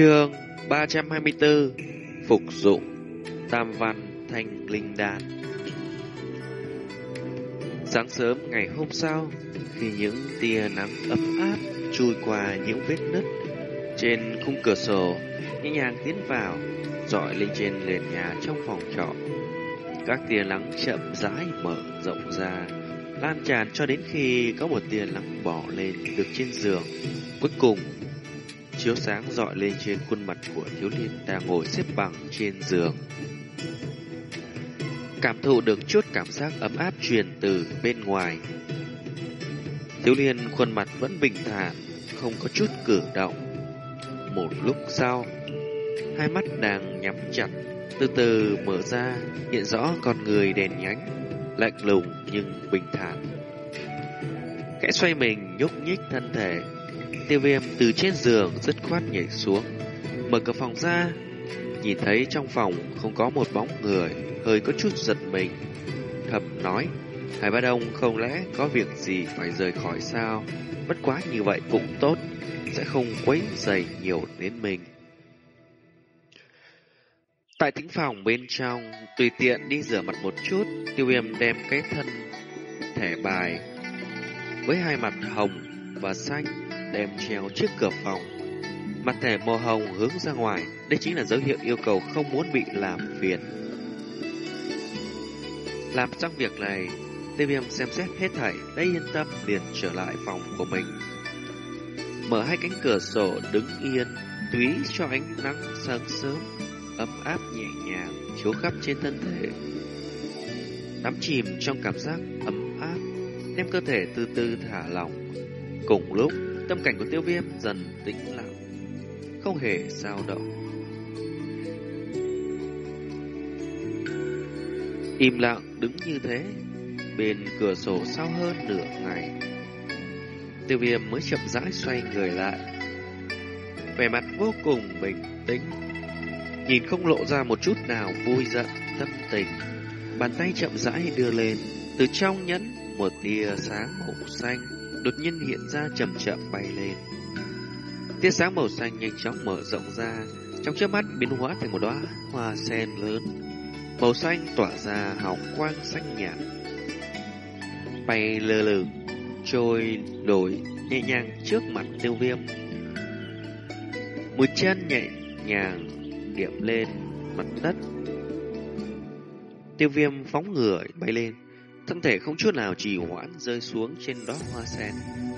Trường 324 Phục dụng Tam văn thanh linh đan Sáng sớm ngày hôm sau, Khi những tia nắng ấm áp Chui qua những vết nứt Trên khung cửa sổ, Nhẹ nhàng tiến vào, dọi lên trên nền nhà trong phòng trọ. Các tia nắng chậm rãi mở rộng ra, Lan tràn cho đến khi có một tia nắng bỏ lên được trên giường. Cuối cùng chiếu sáng dọi lên trên khuôn mặt của thiếu niên đang ngồi xếp bằng trên giường. Cảm thụ được chút cảm giác ấm áp truyền từ bên ngoài. Thiếu niên khuôn mặt vẫn bình thản, không có chút cử động. Một lúc sau, hai mắt đang nhắm chặt, từ từ mở ra, hiện rõ con người đèn nhánh, lạnh lùng nhưng bình thản. Kẽ xoay mình nhúc nhích thân thể, Tiêu viêm từ trên giường rất khoát nhảy xuống, Mở cửa phòng ra, Nhìn thấy trong phòng không có một bóng người, Hơi có chút giật mình. Thầm nói Hải Ba Đông không lẽ có việc gì phải rời khỏi sao? Bất quá như vậy cũng tốt, Sẽ không quấy dày nhiều đến mình. Tại tính phòng bên trong, Tùy tiện đi rửa mặt một chút, Tiêu viêm đem cái thân thẻ bài Với hai mặt hồng và xanh đem treo trước cửa phòng. Mặt thẻ màu hồng hướng ra ngoài, đây chính là dấu hiệu yêu cầu không muốn bị làm phiền. Làm xong việc này, Tiêu Viêm xem xét hết thảy, đã yên tâm liền trở lại phòng của mình. Mở hai cánh cửa sổ đứng yên, túy cho ánh nắng sáng sớm, ấm áp nhẹ nhàng, chiếu khắp trên thân thể. Đắm chìm trong cảm giác ấm áp, đem cơ thể từ từ thả lỏng. Cùng lúc, Tâm cảnh của tiêu viêm dần tĩnh lặng, không hề sao động. Im lặng đứng như thế, bên cửa sổ sau hơn nửa ngày. Tiêu viêm mới chậm rãi xoay người lại. Vẻ mặt vô cùng bình tĩnh, nhìn không lộ ra một chút nào vui giận, tâm tình. Bàn tay chậm rãi đưa lên, từ trong nhẫn một tia sáng màu xanh đột nhiên hiện ra chậm chậm bay lên. Tia sáng màu xanh nhanh chóng mở rộng ra, trong chớp mắt biến hóa thành một đóa hoa sen lớn. Màu xanh tỏa ra hào quang xanh nhạt. Bay lơ lửng, trôi đổi nhẹ nhàng trước mặt tiêu viêm. Một chân nhẹ nhàng điểm lên mặt đất. Tiêu viêm phóng người bay lên, Thân thể không chút nào trì hoãn rơi xuống trên đó hoa sen,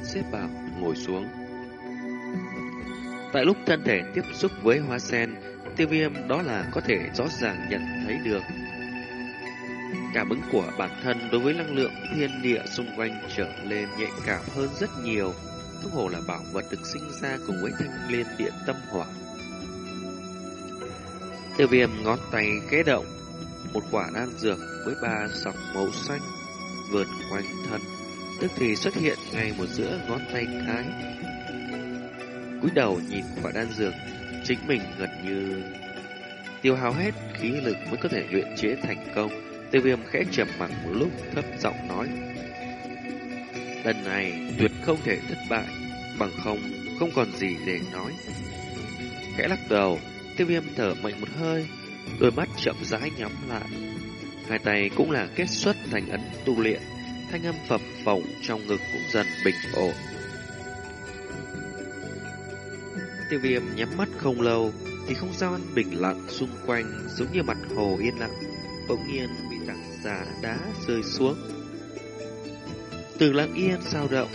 xếp vào, ngồi xuống. Tại lúc thân thể tiếp xúc với hoa sen, tiêu viêm đó là có thể rõ ràng nhận thấy được. Cảm ứng của bản thân đối với năng lượng thiên địa xung quanh trở lên nhạy cảm hơn rất nhiều. Thuốc hồ là bảo vật được sinh ra cùng với thanh liên điện tâm hỏa. Tiêu viêm ngón tay khẽ động, một quả đan dược với ba sọc màu xanh vườn quanh thân, tức thì xuất hiện ngay một giữa ngón tay cái. cúi đầu nhìn quả đan dược, chính mình gần như tiêu hao hết khí lực mới có thể luyện chế thành công. Tiêu viêm khẽ trầm mặc một lúc thấp giọng nói. Lần này tuyệt không thể thất bại, bằng không, không còn gì để nói. Khẽ lắc đầu, tiêu viêm thở mạnh một hơi, đôi mắt chậm rãi nhắm lại. Hai tay cũng là kết xuất thành ấn tu luyện, thanh âm phập phồng trong ngực cũng dần bình ổn. Tiêu viêm nhắm mắt không lâu thì không gian bình lặng xung quanh giống như mặt hồ yên lặng, bỗng nhiên bị tảng giả đá rơi xuống. Từ lặng yên sao động,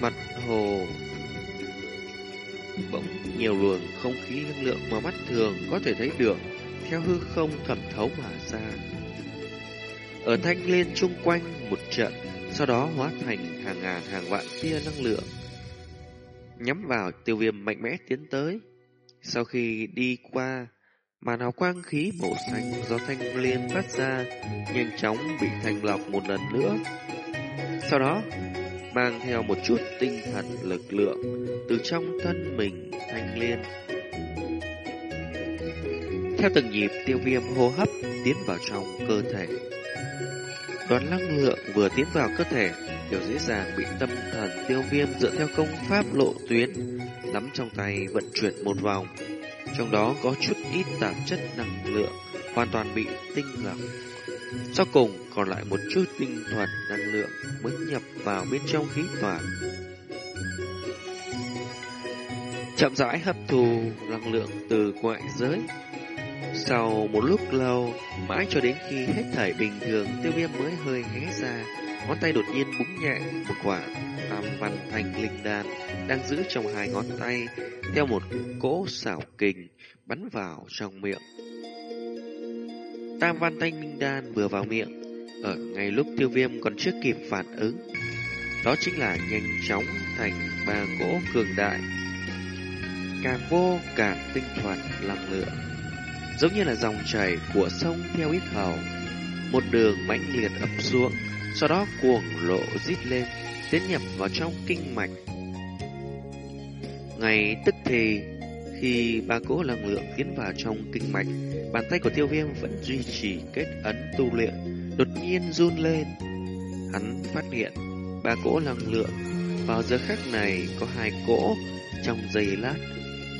mặt hồ bỗng nhiều luồng không khí năng lượng mà mắt thường có thể thấy được theo hư không thẩm thấu mà ra. Ở thanh liên chung quanh một trận, sau đó hóa thành hàng ngàn hàng vạn tia năng lượng. Nhắm vào tiêu viêm mạnh mẽ tiến tới. Sau khi đi qua, màn hào quang khí màu xanh do thanh liên phát ra nhanh chóng bị thành lọc một lần nữa. Sau đó, mang theo một chút tinh thần lực lượng từ trong thân mình thanh liên. Theo từng nhịp tiêu viêm hô hấp tiến vào trong cơ thể. Đoàn năng lượng vừa tiến vào cơ thể, đều dễ dàng bị tâm thần tiêu viêm dựa theo công pháp lộ tuyến, nắm trong tay vận chuyển một vòng. Trong đó có chút ít tạp chất năng lượng, hoàn toàn bị tinh lọc. Sau cùng còn lại một chút tinh thuần năng lượng mới nhập vào bên trong khí toàn. Chậm rãi hấp thu năng lượng từ ngoại giới. Sau một lúc lâu, mãi cho đến khi hết thảy bình thường, tiêu viêm mới hơi hé ra, ngón tay đột nhiên búng nhẹ một quả tam văn thanh linh đan đang giữ trong hai ngón tay theo một cỗ xảo kình bắn vào trong miệng. Tam văn thanh linh đan vừa vào miệng, ở ngay lúc tiêu viêm còn chưa kịp phản ứng, đó chính là nhanh chóng thành ba cỗ cường đại càng vô càng tinh thuần năng lượng, giống như là dòng chảy của sông theo ít hầu, một đường mãnh liệt ập xuống, sau đó cuồng lộ rít lên, tiến nhập vào trong kinh mạch. Ngay tức thì, khi ba cỗ năng lượng tiến vào trong kinh mạch, bàn tay của tiêu viêm vẫn duy trì kết ấn tu luyện, đột nhiên run lên. Hắn phát hiện ba cỗ năng lượng vào giờ khắc này có hai cỗ trong giây lát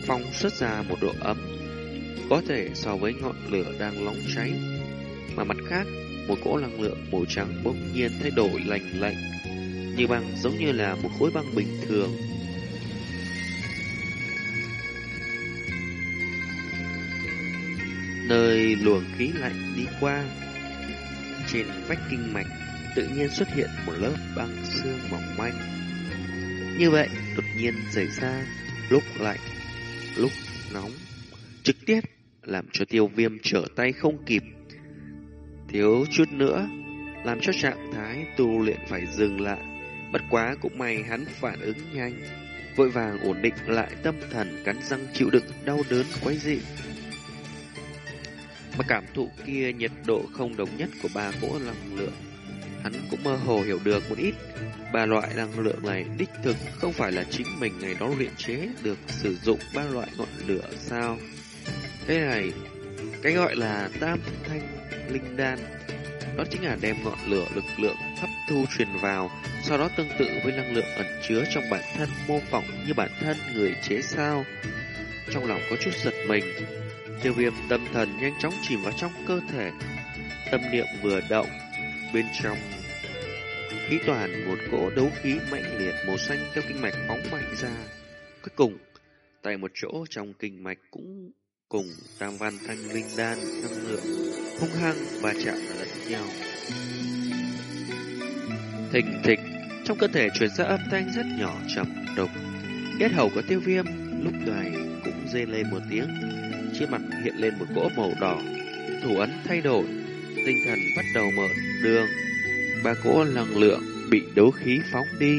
phong xuất ra một độ ấm, có thể so với ngọn lửa đang nóng cháy. Mà mặt khác, một cỗ năng lượng màu trắng bỗng nhiên thay đổi lạnh lạnh, như băng giống như là một khối băng bình thường. Nơi luồng khí lạnh đi qua, trên vách kinh mạch tự nhiên xuất hiện một lớp băng xương mỏng manh. Như vậy, đột nhiên xảy ra lúc lạnh lúc nóng, trực tiếp làm cho tiêu viêm trở tay không kịp. Thiếu chút nữa, làm cho trạng thái tu luyện phải dừng lại. Bất quá cũng may hắn phản ứng nhanh, vội vàng ổn định lại tâm thần cắn răng chịu đựng đau đớn quái dị. Mà cảm thụ kia nhiệt độ không đồng nhất của ba cỗ năng lượng, hắn cũng mơ hồ hiểu được một ít Ba loại năng lượng này đích thực không phải là chính mình ngày đó luyện chế được sử dụng ba loại ngọn lửa sao? Cái này, cái gọi là tam thanh linh đan, đó chính là đem ngọn lửa lực lượng hấp thu truyền vào, sau đó tương tự với năng lượng ẩn chứa trong bản thân mô phỏng như bản thân người chế sao. Trong lòng có chút giật mình, tiêu viêm tâm thần nhanh chóng chìm vào trong cơ thể, tâm niệm vừa động, bên trong khí toàn một cỗ đấu khí mạnh liệt màu xanh theo kinh mạch phóng mạnh ra. Cuối cùng, tại một chỗ trong kinh mạch cũng cùng tam văn thanh linh đan năng lượng hung hăng và chạm lẫn nhau. Thình thịch, trong cơ thể truyền ra âm thanh rất nhỏ trầm độc. Yết hầu có tiêu viêm, lúc này cũng dê lên một tiếng. Trên mặt hiện lên một cỗ màu đỏ, thủ ấn thay đổi, tinh thần bắt đầu mở đường ba cỗ năng lượng bị đấu khí phóng đi,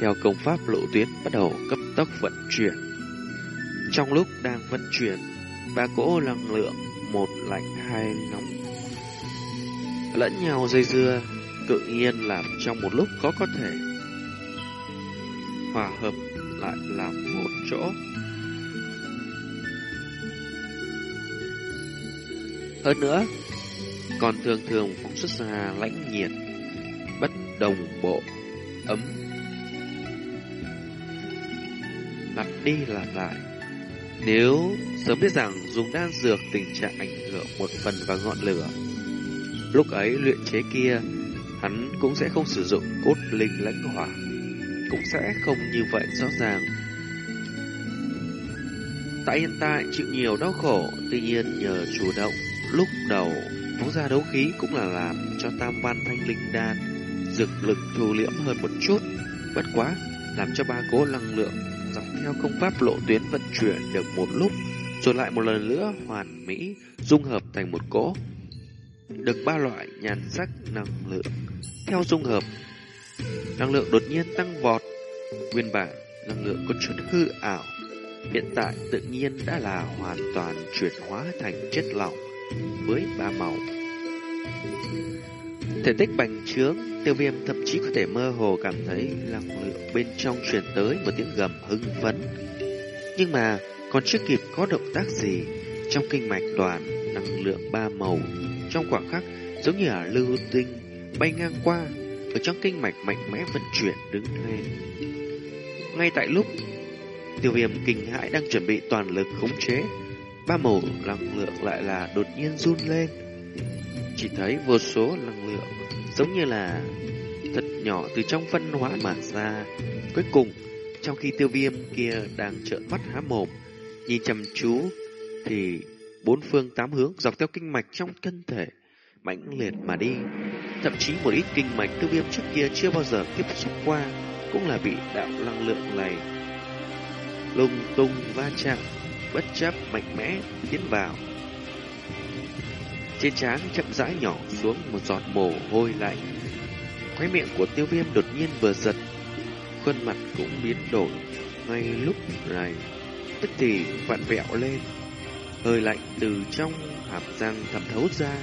theo công pháp lộ tuyến bắt đầu cấp tốc vận chuyển. Trong lúc đang vận chuyển, ba cỗ năng lượng một lạnh hai nóng lẫn nhau dây dưa, tự nhiên làm trong một lúc có có thể hòa hợp lại làm một chỗ. Hơn nữa, còn thường thường cũng xuất ra lãnh nhiệt bất đồng bộ, ấm. Lặp đi lặp lại. Nếu sớm biết rằng dùng đan dược tình trạng ảnh hưởng một phần vào ngọn lửa, lúc ấy luyện chế kia, hắn cũng sẽ không sử dụng cốt linh lãnh hỏa, cũng sẽ không như vậy rõ ràng. Tại hiện tại chịu nhiều đau khổ, tuy nhiên nhờ chủ động, lúc đầu phóng ra đấu khí cũng là làm cho tam văn thanh linh đan dược lực thu liễm hơn một chút, bất quá làm cho ba cố năng lượng theo công pháp lộ tuyến vận chuyển được một lúc, rồi lại một lần nữa hoàn mỹ dung hợp thành một cỗ. Được ba loại nhàn sắc năng lượng. Theo dung hợp, năng lượng đột nhiên tăng vọt. Nguyên bản, năng lượng có chút hư ảo. Hiện tại tự nhiên đã là hoàn toàn chuyển hóa thành chất lỏng với ba màu. Thể tích bành trướng, tiêu viêm thậm chí có thể mơ hồ cảm thấy năng lượng bên trong truyền tới một tiếng gầm hưng phấn. Nhưng mà còn chưa kịp có động tác gì, trong kinh mạch đoàn năng lượng ba màu trong khoảng khắc giống như là lưu tinh bay ngang qua, ở trong kinh mạch mạnh mẽ vận chuyển đứng lên. Ngay tại lúc tiêu viêm kinh hãi đang chuẩn bị toàn lực khống chế, ba màu năng lượng lại là đột nhiên run lên. Chỉ thấy vô số năng lượng giống như là thật nhỏ từ trong phân hóa mà ra. Cuối cùng, trong khi tiêu viêm kia đang trợn mắt há mồm, nhìn chăm chú, thì bốn phương tám hướng dọc theo kinh mạch trong thân thể mãnh liệt mà đi. Thậm chí một ít kinh mạch tiêu viêm trước kia chưa bao giờ tiếp xúc qua cũng là bị đạo năng lượng này lung tung va chạm, bất chấp mạnh mẽ tiến vào. Trên trán chậm rãi nhỏ xuống một giọt mồ hôi lạnh. Khóe miệng của tiêu viêm đột nhiên vừa giật, khuôn mặt cũng biến đổi ngay lúc này, tức thì vặn vẹo lên. Hơi lạnh từ trong hàm răng thẩm thấu ra.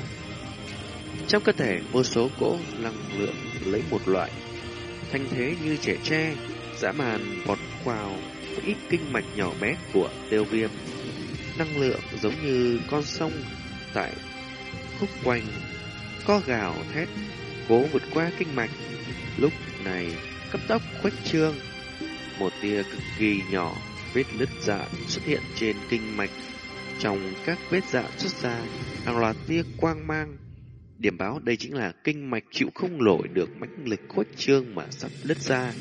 Trong cơ thể vô số cỗ năng lượng lấy một loại thanh thế như trẻ tre, dã man vọt vào một ít kinh mạch nhỏ bé của tiêu viêm. Năng lượng giống như con sông tại khúc quanh, có gào thét, cố vượt qua kinh mạch. Lúc này, cấp tốc khuếch trương, một tia cực kỳ nhỏ, vết nứt dạ xuất hiện trên kinh mạch. Trong các vết dạ xuất ra, hàng loạt tia quang mang Điểm báo đây chính là kinh mạch chịu không nổi được mãnh lực khuếch trương mà sắp lứt ra.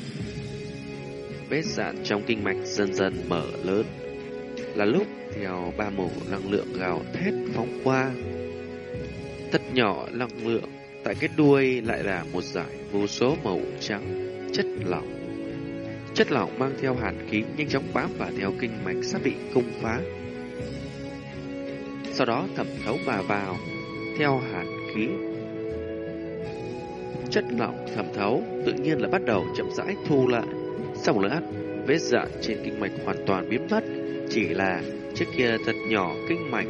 Vết dạn trong kinh mạch dần dần mở lớn. Là lúc theo ba màu năng lượng gào thét phóng qua. Thật nhỏ năng lượng, tại cái đuôi lại là một giải vô số màu trắng, chất lỏng. Chất lỏng mang theo hàn khí nhanh chóng bám vào theo kinh mạch sắp bị công phá. Sau đó thẩm thấu mà vào, theo hàn khí. Chất lỏng thẩm thấu tự nhiên là bắt đầu chậm rãi thu lại. Sau một lát, vết dạn trên kinh mạch hoàn toàn biến mất, chỉ là trước kia thật nhỏ kinh mạch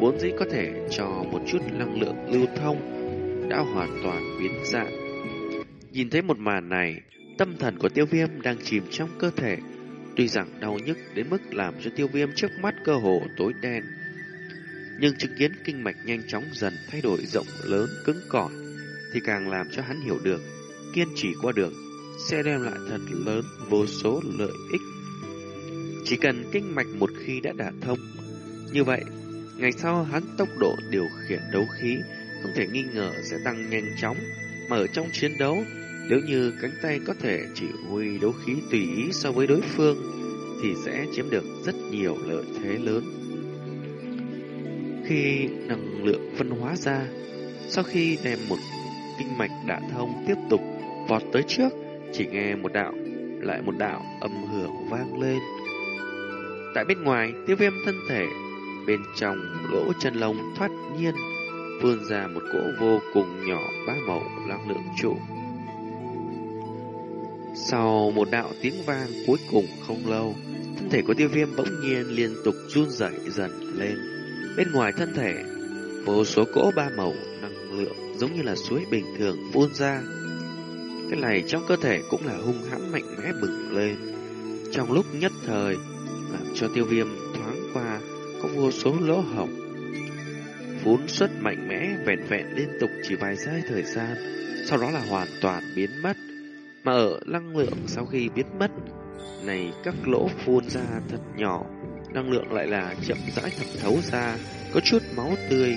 vốn dĩ có thể cho một chút năng lượng lưu thông đã hoàn toàn biến dạng. Nhìn thấy một màn này, tâm thần của tiêu viêm đang chìm trong cơ thể, tuy rằng đau nhức đến mức làm cho tiêu viêm trước mắt cơ hồ tối đen, nhưng chứng kiến kinh mạch nhanh chóng dần thay đổi rộng lớn cứng cỏi thì càng làm cho hắn hiểu được kiên trì qua đường sẽ đem lại thật lớn vô số lợi ích. Chỉ cần kinh mạch một khi đã đả thông, như vậy, ngày sau hắn tốc độ điều khiển đấu khí không thể nghi ngờ sẽ tăng nhanh chóng, mà ở trong chiến đấu, nếu như cánh tay có thể chỉ huy đấu khí tùy ý so với đối phương, thì sẽ chiếm được rất nhiều lợi thế lớn. Khi năng lượng phân hóa ra, sau khi đem một kinh mạch đả thông tiếp tục vọt tới trước, chỉ nghe một đạo, lại một đạo âm hưởng vang lên. Tại bên ngoài, tiêu viêm thân thể, bên trong lỗ chân lông thoát nhiên, vươn ra một cỗ vô cùng nhỏ ba màu năng lượng trụ. Sau một đạo tiếng vang cuối cùng không lâu, thân thể của tiêu viêm bỗng nhiên liên tục run rẩy dần lên. Bên ngoài thân thể, vô số cỗ ba màu năng lượng giống như là suối bình thường phun ra. Cái này trong cơ thể cũng là hung hãn mạnh mẽ bừng lên. Trong lúc nhất thời, làm cho tiêu viêm có vô số lỗ hổng. Phun xuất mạnh mẽ vẹn vẹn liên tục chỉ vài giây thời gian, sau đó là hoàn toàn biến mất. Mà ở năng lượng sau khi biến mất, này các lỗ phun ra thật nhỏ năng lượng lại là chậm rãi thẩm thấu ra, có chút máu tươi,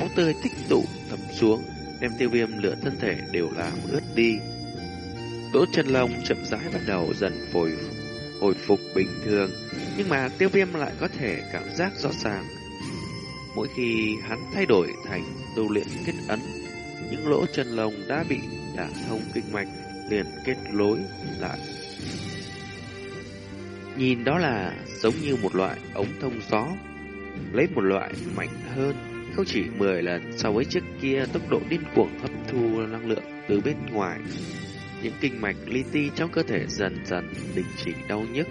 máu tươi tích tụ thẩm xuống, đem tiêu viêm lửa thân thể đều làm ướt đi. Đỗ chân lông chậm rãi bắt đầu dần hồi hồi phục bình thường, nhưng mà tiêu viêm lại có thể cảm giác rõ ràng. Mỗi khi hắn thay đổi thành tu luyện kết ấn, những lỗ chân lông đã bị đả thông kinh mạch liền kết nối lại Nhìn đó là giống như một loại ống thông gió, lấy một loại mạnh hơn, không chỉ 10 lần so với trước kia tốc độ điên cuồng hấp thu năng lượng từ bên ngoài. Những kinh mạch li ti trong cơ thể dần dần đình chỉ đau nhức,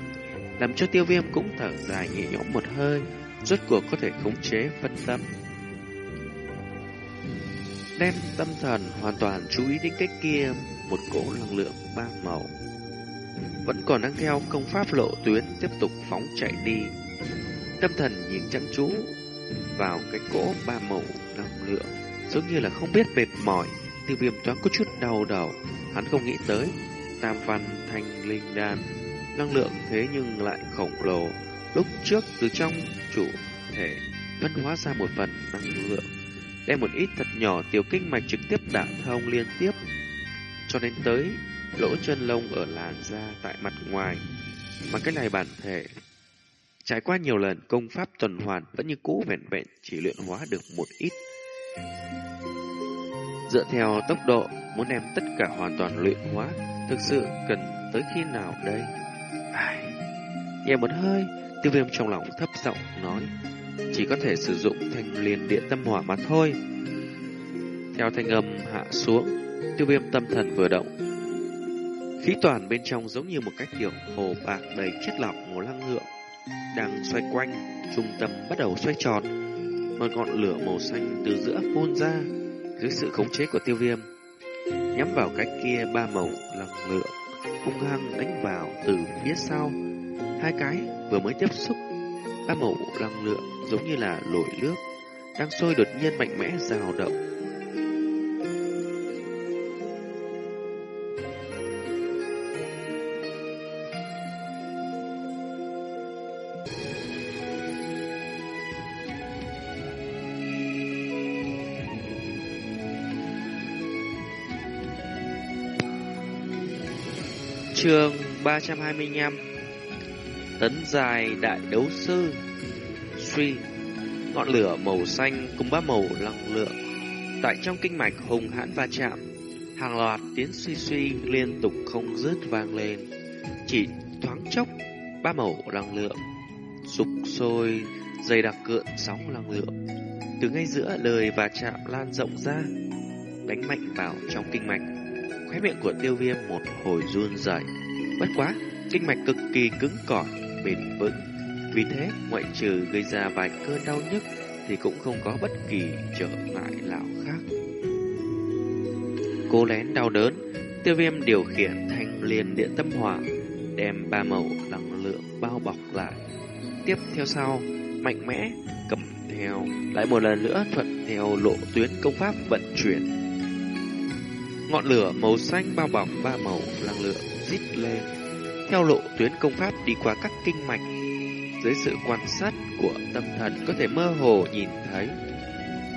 làm cho tiêu viêm cũng thở dài nhẹ nhõm một hơi, rốt cuộc có thể khống chế phân tâm. Đem tâm thần hoàn toàn chú ý đến cái kia, một cỗ năng lượng ba màu vẫn còn đang theo công pháp lộ tuyến tiếp tục phóng chạy đi. Tâm thần nhìn chăm chú vào cái cỗ ba màu năng lượng, giống như là không biết mệt mỏi, tiêu viêm toán có chút đau đầu, Hắn không nghĩ tới, tam văn thanh linh đan, năng lượng thế nhưng lại khổng lồ. Lúc trước từ trong chủ thể phân hóa ra một phần năng lượng, đem một ít thật nhỏ tiểu kinh mạch trực tiếp đả thông liên tiếp, cho đến tới lỗ chân lông ở làn da tại mặt ngoài. Mà cái này bản thể trải qua nhiều lần công pháp tuần hoàn vẫn như cũ vẹn vẹn chỉ luyện hóa được một ít. Dựa theo tốc độ muốn đem tất cả hoàn toàn luyện hóa, thực sự cần tới khi nào đây? Ai... Nhẹ một hơi, tiêu viêm trong lòng thấp giọng nói, chỉ có thể sử dụng thanh liên điện tâm hỏa mà thôi. Theo thanh âm hạ xuống, tiêu viêm tâm thần vừa động. Khí toàn bên trong giống như một cái tiểu hồ bạc đầy chất lỏng màu lăng ngựa đang xoay quanh, trung tâm bắt đầu xoay tròn, một ngọn lửa màu xanh từ giữa phun ra, dưới sự khống chế của tiêu viêm, nhắm vào cái kia ba màu lăng lượng, hung hăng đánh vào từ phía sau. Hai cái vừa mới tiếp xúc, ba màu lăng lượng giống như là nổi nước, đang sôi đột nhiên mạnh mẽ rào động. Trường 325 Tấn dài đại đấu sư. Suy, Ngọn lửa màu xanh cùng ba màu năng lượng. Tại trong kinh mạch hùng hãn va chạm, Hàng loạt tiếng suy suy liên tục không dứt vang lên. Chỉ thoáng chốc, Ba màu năng lượng Sục sôi, Dày đặc cượn sóng năng lượng. Từ ngay giữa lời và chạm lan rộng ra, Đánh mạnh vào trong kinh mạch. Khóe miệng của tiêu viêm một hồi run rẩy. Bất quá, kinh mạch cực kỳ cứng cỏi, bền vững. Vì thế, ngoại trừ gây ra vài cơn đau nhức thì cũng không có bất kỳ trở ngại nào khác. Cố lén đau đớn, tiêu viêm điều khiển thanh liền điện tâm hỏa, đem ba màu năng lượng bao bọc lại. Tiếp theo sau, mạnh mẽ, cầm theo, lại một lần nữa thuận theo lộ tuyến công pháp vận chuyển Ngọn lửa màu xanh bao bọc ba màu năng lượng rít lên. Theo lộ tuyến công pháp đi qua các kinh mạch, dưới sự quan sát của tâm thần có thể mơ hồ nhìn thấy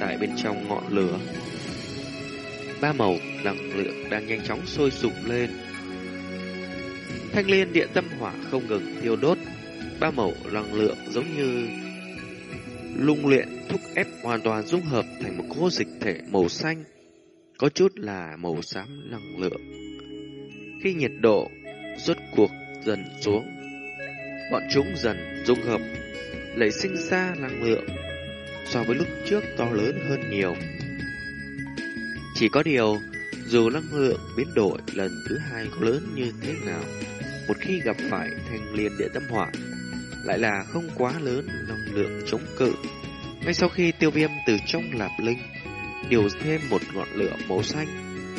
tại bên trong ngọn lửa. Ba màu năng lượng đang nhanh chóng sôi sục lên. Thanh liên địa tâm hỏa không ngừng thiêu đốt, ba màu năng lượng giống như lung luyện thúc ép hoàn toàn dung hợp thành một khô dịch thể màu xanh có chút là màu xám năng lượng. Khi nhiệt độ rốt cuộc dần xuống, bọn chúng dần dung hợp, lấy sinh ra năng lượng so với lúc trước to lớn hơn nhiều. Chỉ có điều, dù năng lượng biến đổi lần thứ hai có lớn như thế nào, một khi gặp phải thanh liên địa tâm hỏa, lại là không quá lớn năng lượng chống cự. Ngay sau khi tiêu viêm từ trong lạp linh điều thêm một ngọn lửa màu xanh,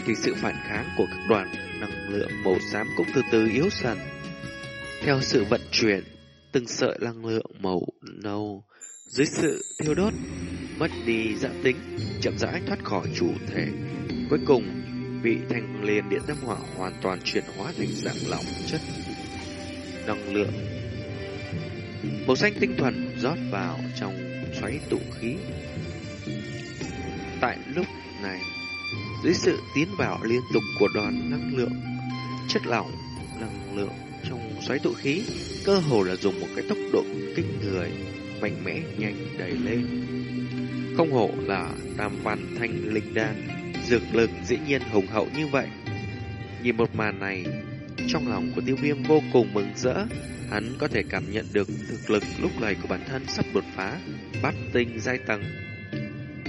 thì sự phản kháng của các đoàn năng lượng màu xám cũng từ từ yếu dần. Theo sự vận chuyển, từng sợi năng lượng màu nâu dưới sự thiêu đốt mất đi dạ tính, chậm rãi thoát khỏi chủ thể. Cuối cùng, bị thanh liền điện tâm hỏa hoàn toàn chuyển hóa thành dạng lỏng chất năng lượng. Màu xanh tinh thuần rót vào trong xoáy tụ khí Tại lúc này, dưới sự tiến vào liên tục của đoàn năng lượng, chất lỏng, năng lượng trong xoáy tụ khí, cơ hồ là dùng một cái tốc độ kinh người, mạnh mẽ nhanh đẩy lên. Không hổ là tam văn thanh linh đan, dược lực dĩ nhiên hùng hậu như vậy. Nhìn một màn này, trong lòng của tiêu viêm vô cùng mừng rỡ, hắn có thể cảm nhận được thực lực lúc này của bản thân sắp đột phá, bát tinh giai tầng.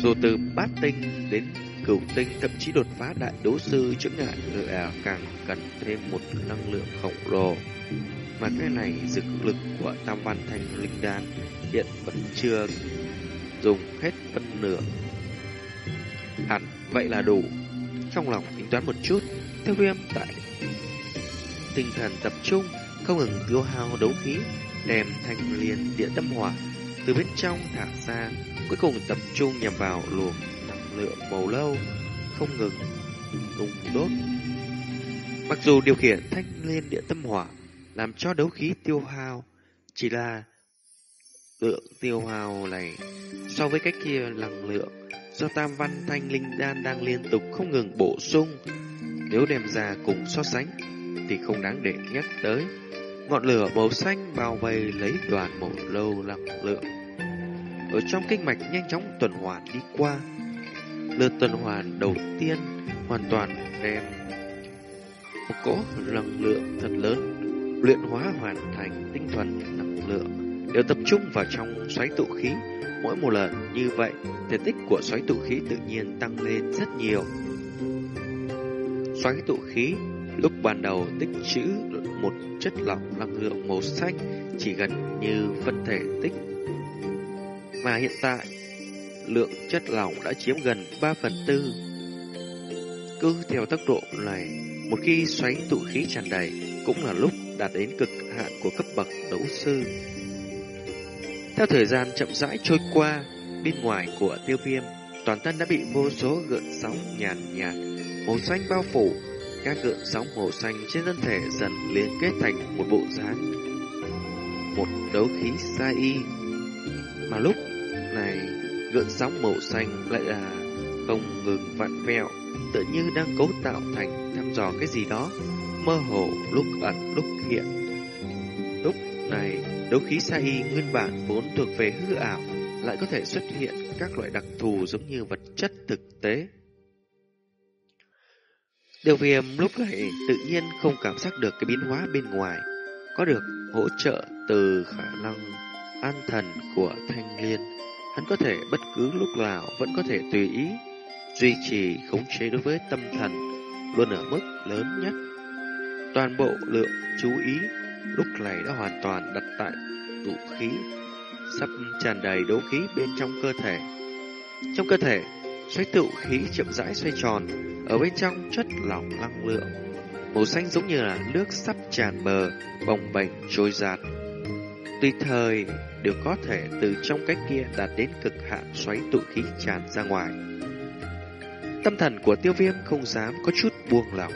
Dù từ bát tinh đến cửu tinh thậm chí đột phá đại đấu sư trước ngại người à càng cần thêm một năng lượng khổng lồ. Mà cái này dược lực của tam văn thanh linh đan hiện vẫn chưa dùng hết phân nửa. Hẳn vậy là đủ. Trong lòng tính toán một chút, tiêu viêm tại tinh thần tập trung, không ngừng tiêu hao đấu khí, đem thanh liên địa tâm hỏa từ bên trong thả ra cuối cùng tập trung nhằm vào luồng năng lượng màu lâu, không ngừng tung đốt. Mặc dù điều khiển thanh liên địa tâm hỏa làm cho đấu khí tiêu hao, chỉ là lượng tiêu hao này so với cách kia năng lượng do tam văn thanh linh đan đang liên tục không ngừng bổ sung. Nếu đem ra cùng so sánh thì không đáng để nhắc tới. Ngọn lửa màu xanh bao vây lấy đoàn màu lâu năng lượng. Ở trong kinh mạch nhanh chóng tuần hoàn đi qua. Lượt tuần hoàn đầu tiên hoàn toàn đem một cỗ năng lượng thật lớn luyện hóa hoàn thành tinh thuần năng lượng đều tập trung vào trong xoáy tụ khí Mỗi một lần như vậy, thể tích của xoáy tụ khí tự nhiên tăng lên rất nhiều. Xoáy tụ khí lúc ban đầu tích trữ một chất lỏng năng lượng màu xanh chỉ gần như phân thể tích. Mà hiện tại, lượng chất lỏng đã chiếm gần 3 phần tư. Cứ theo tốc độ này, một khi xoáy tụ khí tràn đầy cũng là lúc đạt đến cực hạn của cấp bậc đấu sư. Theo thời gian chậm rãi trôi qua, bên ngoài của tiêu viêm, toàn thân đã bị vô số gợn sóng nhàn nhạt, màu xanh bao phủ. Các gợn sóng màu xanh trên thân thể dần liên kết thành một bộ dáng, một đấu khí sai y. Mà lúc này, gợn sóng màu xanh lại là không ngừng vặn vẹo, tự như đang cố tạo thành thăm dò cái gì đó, mơ hồ lúc ẩn lúc hiện. Lúc này, Đấu khí sa y nguyên bản vốn thuộc về hư ảo, lại có thể xuất hiện các loại đặc thù giống như vật chất thực tế. Điều viêm lúc này tự nhiên không cảm giác được cái biến hóa bên ngoài, có được hỗ trợ từ khả năng an thần của thanh liên. Hắn có thể bất cứ lúc nào vẫn có thể tùy ý, duy trì khống chế đối với tâm thần, luôn ở mức lớn nhất. Toàn bộ lượng chú ý lúc này đã hoàn toàn đặt tại tụ khí, sắp tràn đầy đấu khí bên trong cơ thể. Trong cơ thể, xoáy tụ khí chậm rãi xoay tròn, ở bên trong chất lỏng năng lượng. Màu xanh giống như là nước sắp tràn bờ, bồng bềnh trôi giạt. Tùy thời đều có thể từ trong cách kia đạt đến cực hạn xoáy tụ khí tràn ra ngoài. Tâm thần của tiêu viêm không dám có chút buông lỏng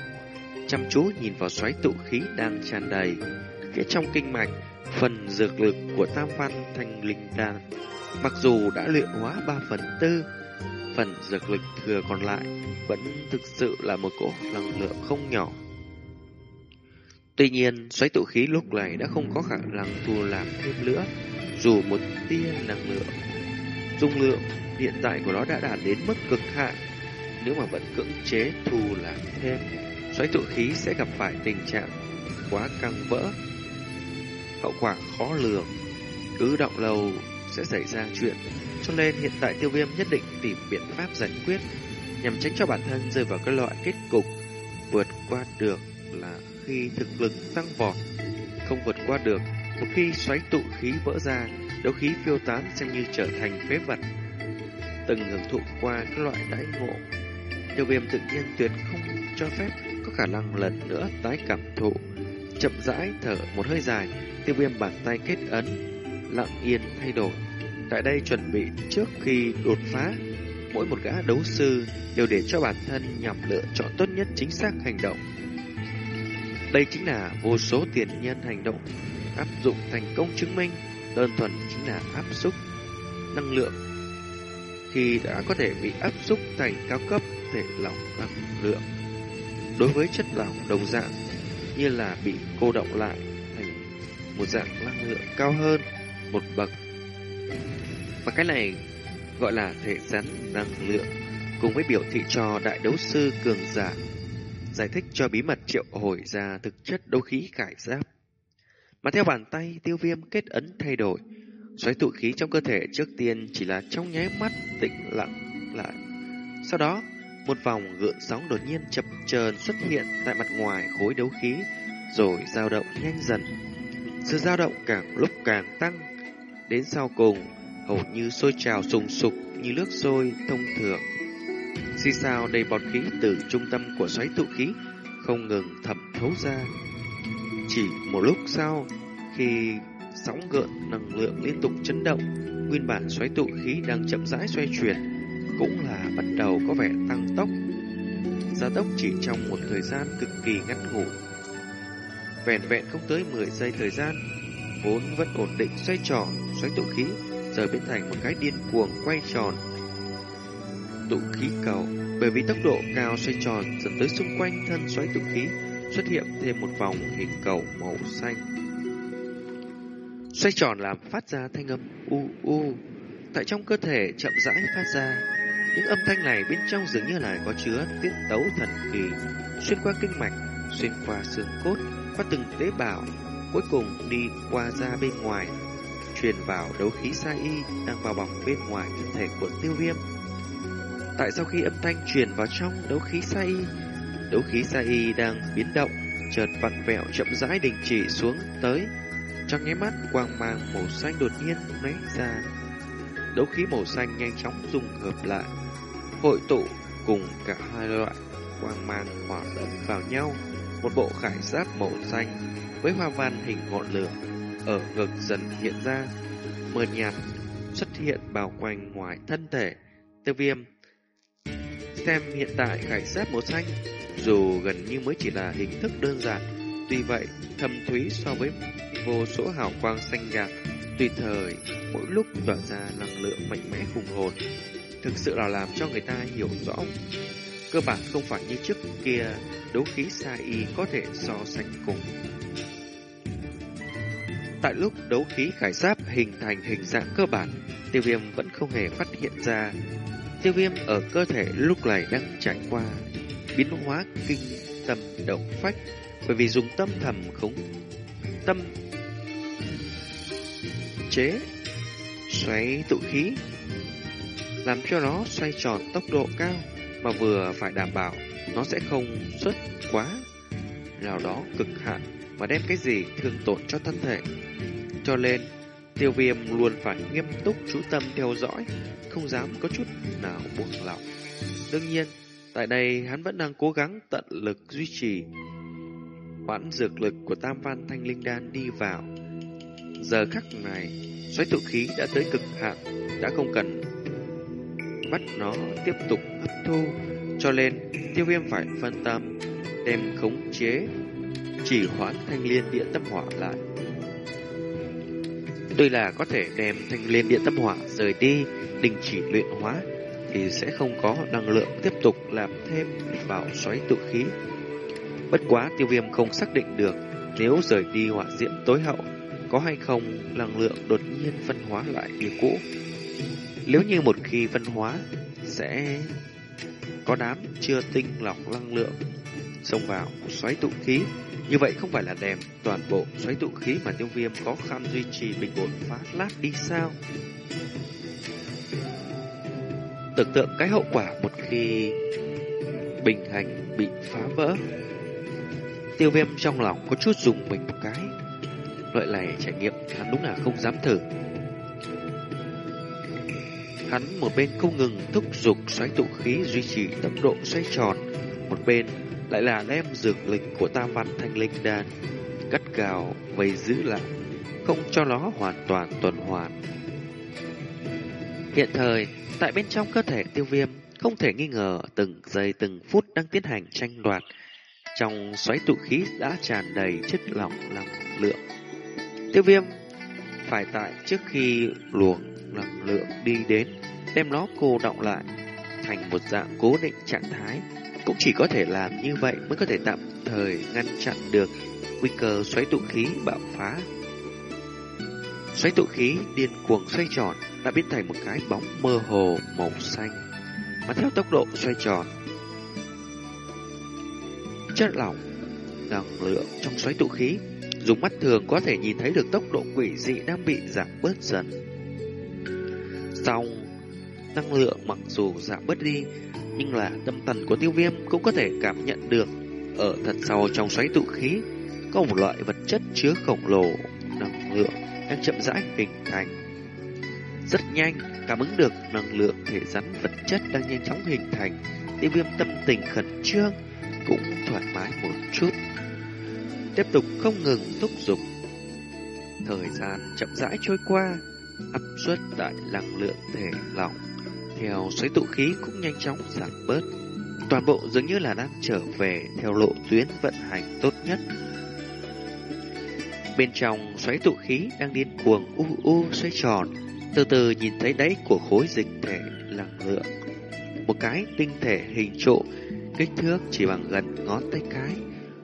chăm chú nhìn vào xoáy tụ khí đang tràn đầy. Phía trong kinh mạch, phần dược lực của tam văn thành linh đan, mặc dù đã luyện hóa ba phần tư, phần dược lực thừa còn lại vẫn thực sự là một cỗ năng lượng không nhỏ. Tuy nhiên, xoáy tụ khí lúc này đã không có khả năng thu làm thêm nữa, dù một tia năng lượng. Dung lượng hiện tại của nó đã đạt đến mức cực hạn, nếu mà vẫn cưỡng chế thu làm thêm xoáy tụ khí sẽ gặp phải tình trạng quá căng vỡ. Hậu quả khó lường, cứ động lâu sẽ xảy ra chuyện, cho nên hiện tại tiêu viêm nhất định tìm biện pháp giải quyết nhằm tránh cho bản thân rơi vào cái loại kết cục vượt qua được là khi thực lực tăng vọt, không vượt qua được một khi xoáy tụ khí vỡ ra, đấu khí phiêu tán xem như trở thành phế vật. Từng hưởng thụ qua các loại đãi ngộ, tiêu viêm tự nhiên tuyệt không cho phép có khả năng lần nữa tái cảm thụ. Chậm rãi thở một hơi dài, tiêu viêm bàn tay kết ấn, lặng yên thay đổi. Tại đây chuẩn bị trước khi đột phá, mỗi một gã đấu sư đều để cho bản thân nhằm lựa chọn tốt nhất chính xác hành động. Đây chính là vô số tiền nhân hành động áp dụng thành công chứng minh, đơn thuần chính là áp xúc năng lượng. Khi đã có thể bị áp xúc thành cao cấp thể lỏng năng lượng đối với chất lỏng đồng dạng như là bị cô động lại thành một dạng năng lượng cao hơn một bậc. Và cái này gọi là thể rắn năng lượng cùng với biểu thị cho đại đấu sư cường giả giải thích cho bí mật triệu hồi ra thực chất đấu khí khải giáp. Mà theo bàn tay tiêu viêm kết ấn thay đổi, xoáy tụ khí trong cơ thể trước tiên chỉ là trong nháy mắt tĩnh lặng lại. Sau đó, một vòng gợn sóng đột nhiên chập chờn xuất hiện tại mặt ngoài khối đấu khí, rồi dao động nhanh dần. Sự dao động càng lúc càng tăng, đến sau cùng hầu như sôi trào sùng sục như nước sôi thông thường. Xì xào đầy bọt khí từ trung tâm của xoáy tụ khí không ngừng thẩm thấu ra. Chỉ một lúc sau, khi sóng gợn năng lượng liên tục chấn động, nguyên bản xoáy tụ khí đang chậm rãi xoay chuyển cũng là bắt đầu có vẻ tăng tốc. gia tốc chỉ trong một thời gian cực kỳ ngắn ngủi. Vẹn vẹn không tới 10 giây thời gian, vốn vẫn ổn định xoay tròn, xoáy tụ khí, giờ biến thành một cái điên cuồng quay tròn. Tụ khí cầu, bởi vì tốc độ cao xoay tròn dẫn tới xung quanh thân xoáy tụ khí xuất hiện thêm một vòng hình cầu màu xanh. Xoay tròn làm phát ra thanh âm u u, tại trong cơ thể chậm rãi phát ra. Những âm thanh này bên trong dường như là có chứa tiết tấu thần kỳ, xuyên qua kinh mạch, xuyên qua xương cốt, qua từng tế bào, cuối cùng đi qua ra bên ngoài, truyền vào đấu khí sai y đang bao bọc bên ngoài thân thể của tiêu viêm. Tại sau khi âm thanh truyền vào trong đấu khí sa y, đấu khí sa y đang biến động, chợt vặn vẹo chậm rãi đình chỉ xuống tới. Trong nháy mắt, quang mang màu xanh đột nhiên lóe ra. Đấu khí màu xanh nhanh chóng dùng hợp lại, hội tụ cùng cả hai loại quang mang hòa lẫn vào nhau. Một bộ khải giáp màu xanh với hoa văn hình ngọn lửa ở ngực dần hiện ra, mờ nhạt xuất hiện bao quanh ngoài thân thể. Tiêu viêm xem hiện tại khải giáp màu xanh dù gần như mới chỉ là hình thức đơn giản, tuy vậy thâm thúy so với vô số hào quang xanh nhạt, tùy thời mỗi lúc tỏa ra năng lượng mạnh mẽ hùng hồn, thực sự là làm cho người ta hiểu rõ. Cơ bản không phải như trước kia, đấu khí sa y có thể so sánh cùng. Tại lúc đấu khí khải giáp hình thành hình dạng cơ bản, tiêu viêm vẫn không hề phát hiện ra. Tiêu viêm ở cơ thể lúc này đang trải qua biến hóa kinh tâm động phách bởi vì dùng tâm thầm khống tâm chế xoáy tụ khí làm cho nó xoay tròn tốc độ cao mà vừa phải đảm bảo nó sẽ không xuất quá nào đó cực hạn mà đem cái gì thương tổn cho thân thể. Cho nên, tiêu viêm luôn phải nghiêm túc chú tâm theo dõi, không dám có chút nào buông lỏng. Đương nhiên, Tại đây hắn vẫn đang cố gắng tận lực duy trì khoản dược lực của tam văn thanh linh đan đi vào. Giờ khắc này, xoáy tụ khí đã tới cực hạn, đã không cần bắt nó tiếp tục hấp thu, cho nên tiêu viêm phải phân tâm, đem khống chế, chỉ hoãn thanh liên địa tâm hỏa lại. Tuy là có thể đem thanh liên điện tâm hỏa rời đi, đình chỉ luyện hóa, thì sẽ không có năng lượng tiếp tục làm thêm vào xoáy tụ khí. Bất quá tiêu viêm không xác định được nếu rời đi hỏa diễm tối hậu có hay không năng lượng đột nhiên phân hóa lại như cũ. Nếu như một khi phân hóa sẽ có đám chưa tinh lọc năng lượng xông vào xoáy tụ khí. Như vậy không phải là đem toàn bộ xoáy tụ khí mà tiêu viêm có khăn duy trì bình ổn phá lát đi sao? Tưởng tượng cái hậu quả một khi bình hành bị phá vỡ. Tiêu viêm trong lòng có chút dùng mình một cái. Loại này trải nghiệm hắn đúng là không dám thử. Hắn một bên không ngừng thúc giục xoáy tụ khí duy trì tốc độ xoay tròn, một bên lại là đem dược lực của tam văn thanh linh đan cắt gào vây giữ lại, không cho nó hoàn toàn tuần hoàn. Hiện thời, tại bên trong cơ thể tiêu viêm, không thể nghi ngờ từng giây từng phút đang tiến hành tranh đoạt. Trong xoáy tụ khí đã tràn đầy chất lỏng năng lượng. Tiêu viêm phải tại trước khi luồng năng lượng đi đến, đem nó cô động lại thành một dạng cố định trạng thái. Cũng chỉ có thể làm như vậy mới có thể tạm thời ngăn chặn được nguy cơ xoáy tụ khí bạo phá Xoáy tụ khí điên cuồng xoay tròn đã biến thành một cái bóng mơ hồ màu xanh. Mà theo tốc độ xoay tròn, chất lỏng, năng lượng trong xoáy tụ khí dùng mắt thường có thể nhìn thấy được tốc độ quỷ dị đang bị giảm bớt dần. Xong, năng lượng mặc dù giảm bớt đi, nhưng là tâm thần của tiêu viêm cũng có thể cảm nhận được ở thật sâu trong xoáy tụ khí có một loại vật chất chứa khổng lồ năng lượng đang chậm rãi hình thành. Rất nhanh, cảm ứng được năng lượng thể rắn vật chất đang nhanh chóng hình thành, tiêu viêm tâm tình khẩn trương, cũng thoải mái một chút. Tiếp tục không ngừng thúc giục. Thời gian chậm rãi trôi qua, áp suất tại năng lượng thể lỏng, theo xoáy tụ khí cũng nhanh chóng giảm bớt. Toàn bộ dường như là đang trở về theo lộ tuyến vận hành tốt nhất. Bên trong xoáy tụ khí đang điên cuồng u u xoay tròn, từ từ nhìn thấy đáy của khối dịch thể năng lượng. Một cái tinh thể hình trụ, kích thước chỉ bằng gần ngón tay cái.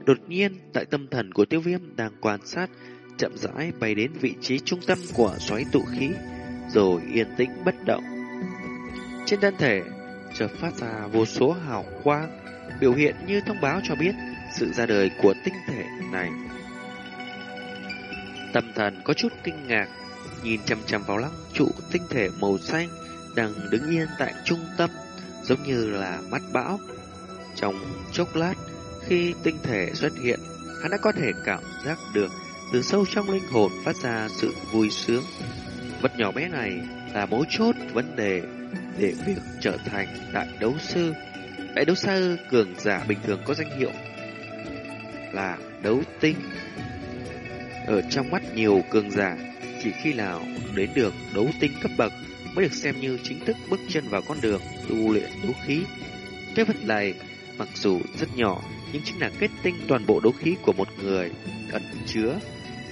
Đột nhiên, tại tâm thần của tiêu viêm đang quan sát, chậm rãi bay đến vị trí trung tâm của xoáy tụ khí, rồi yên tĩnh bất động. Trên thân thể, chợt phát ra vô số hào quang, biểu hiện như thông báo cho biết sự ra đời của tinh thể này. Tâm thần có chút kinh ngạc, nhìn chăm chăm vào lăng trụ tinh thể màu xanh đang đứng yên tại trung tâm, giống như là mắt bão. Trong chốc lát, khi tinh thể xuất hiện, hắn đã có thể cảm giác được từ sâu trong linh hồn phát ra sự vui sướng. Vật nhỏ bé này là mấu chốt vấn đề để việc trở thành đại đấu sư. Đại đấu sư cường giả bình thường có danh hiệu là đấu tinh. Ở trong mắt nhiều cường giả, chỉ khi nào đến được đấu tinh cấp bậc mới được xem như chính thức bước chân vào con đường tu luyện đấu khí. Cái vật này mặc dù rất nhỏ nhưng chính là kết tinh toàn bộ đấu khí của một người ẩn chứa,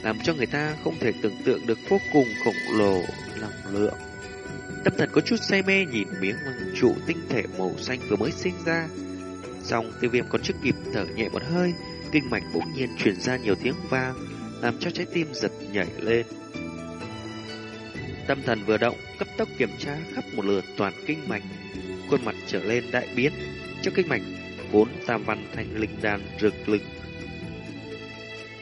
làm cho người ta không thể tưởng tượng được vô cùng khổng lồ năng lượng. Tâm thần có chút say mê nhìn miếng măng trụ tinh thể màu xanh vừa mới sinh ra. Xong tiêu viêm còn chưa kịp thở nhẹ một hơi, kinh mạch bỗng nhiên truyền ra nhiều tiếng vang, làm cho trái tim giật nhảy lên. Tâm thần vừa động, cấp tốc kiểm tra khắp một lượt toàn kinh mạch, khuôn mặt trở lên đại biến. trước kinh mạch, vốn tam văn thành linh đàn rực lực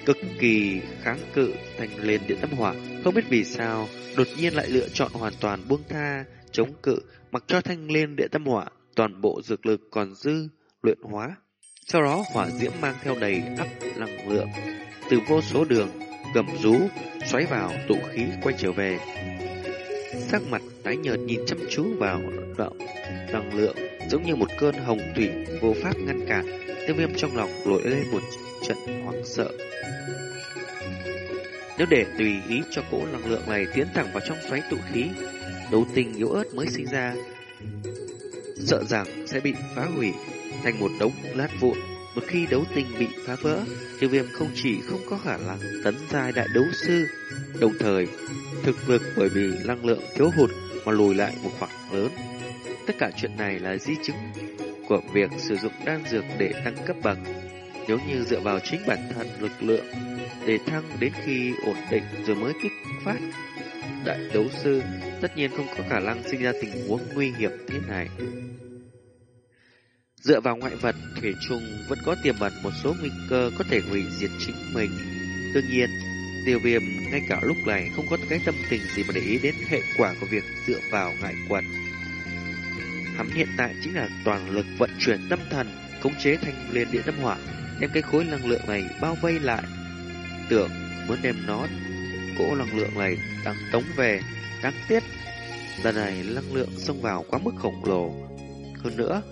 cực kỳ kháng cự thành lên điện tâm hỏa. Không biết vì sao, đột nhiên lại lựa chọn hoàn toàn buông tha, chống cự, mặc cho thanh lên địa tâm hỏa, toàn bộ dược lực còn dư, luyện hóa. Sau đó hỏa diễm mang theo đầy ắp năng lượng, từ vô số đường, gầm rú, xoáy vào tụ khí quay trở về. Sắc mặt tái nhợt nhìn chăm chú vào động năng lượng, giống như một cơn hồng thủy vô pháp ngăn cản, tiêu viêm trong lòng nổi lên một trận hoảng sợ. Nếu để tùy ý cho cỗ năng lượng này tiến thẳng vào trong xoáy tụ khí, đấu tinh yếu ớt mới sinh ra, sợ rằng sẽ bị phá hủy thành một đống lát vụn. Một khi đấu tinh bị phá vỡ, tiêu viêm không chỉ không có khả năng tấn giai đại đấu sư, đồng thời thực lực bởi vì năng lượng thiếu hụt mà lùi lại một khoảng lớn. Tất cả chuyện này là di chứng của việc sử dụng đan dược để tăng cấp bậc. Nếu như dựa vào chính bản thân lực lượng để thăng đến khi ổn định rồi mới kích phát. Đại đấu sư tất nhiên không có khả năng sinh ra tình huống nguy hiểm thế này. Dựa vào ngoại vật, Thủy Trung vẫn có tiềm ẩn một số nguy cơ có thể hủy diệt chính mình. Đương nhiên, tiêu viêm ngay cả lúc này không có cái tâm tình gì mà để ý đến hệ quả của việc dựa vào ngại quật. Hắn hiện tại chính là toàn lực vận chuyển tâm thần, khống chế thanh liên địa tâm hỏa, đem cái khối năng lượng này bao vây lại. Tưởng muốn đem nó, cỗ năng lượng này đang tống về, đáng tiếc. Lần này năng lượng xông vào quá mức khổng lồ. Hơn nữa,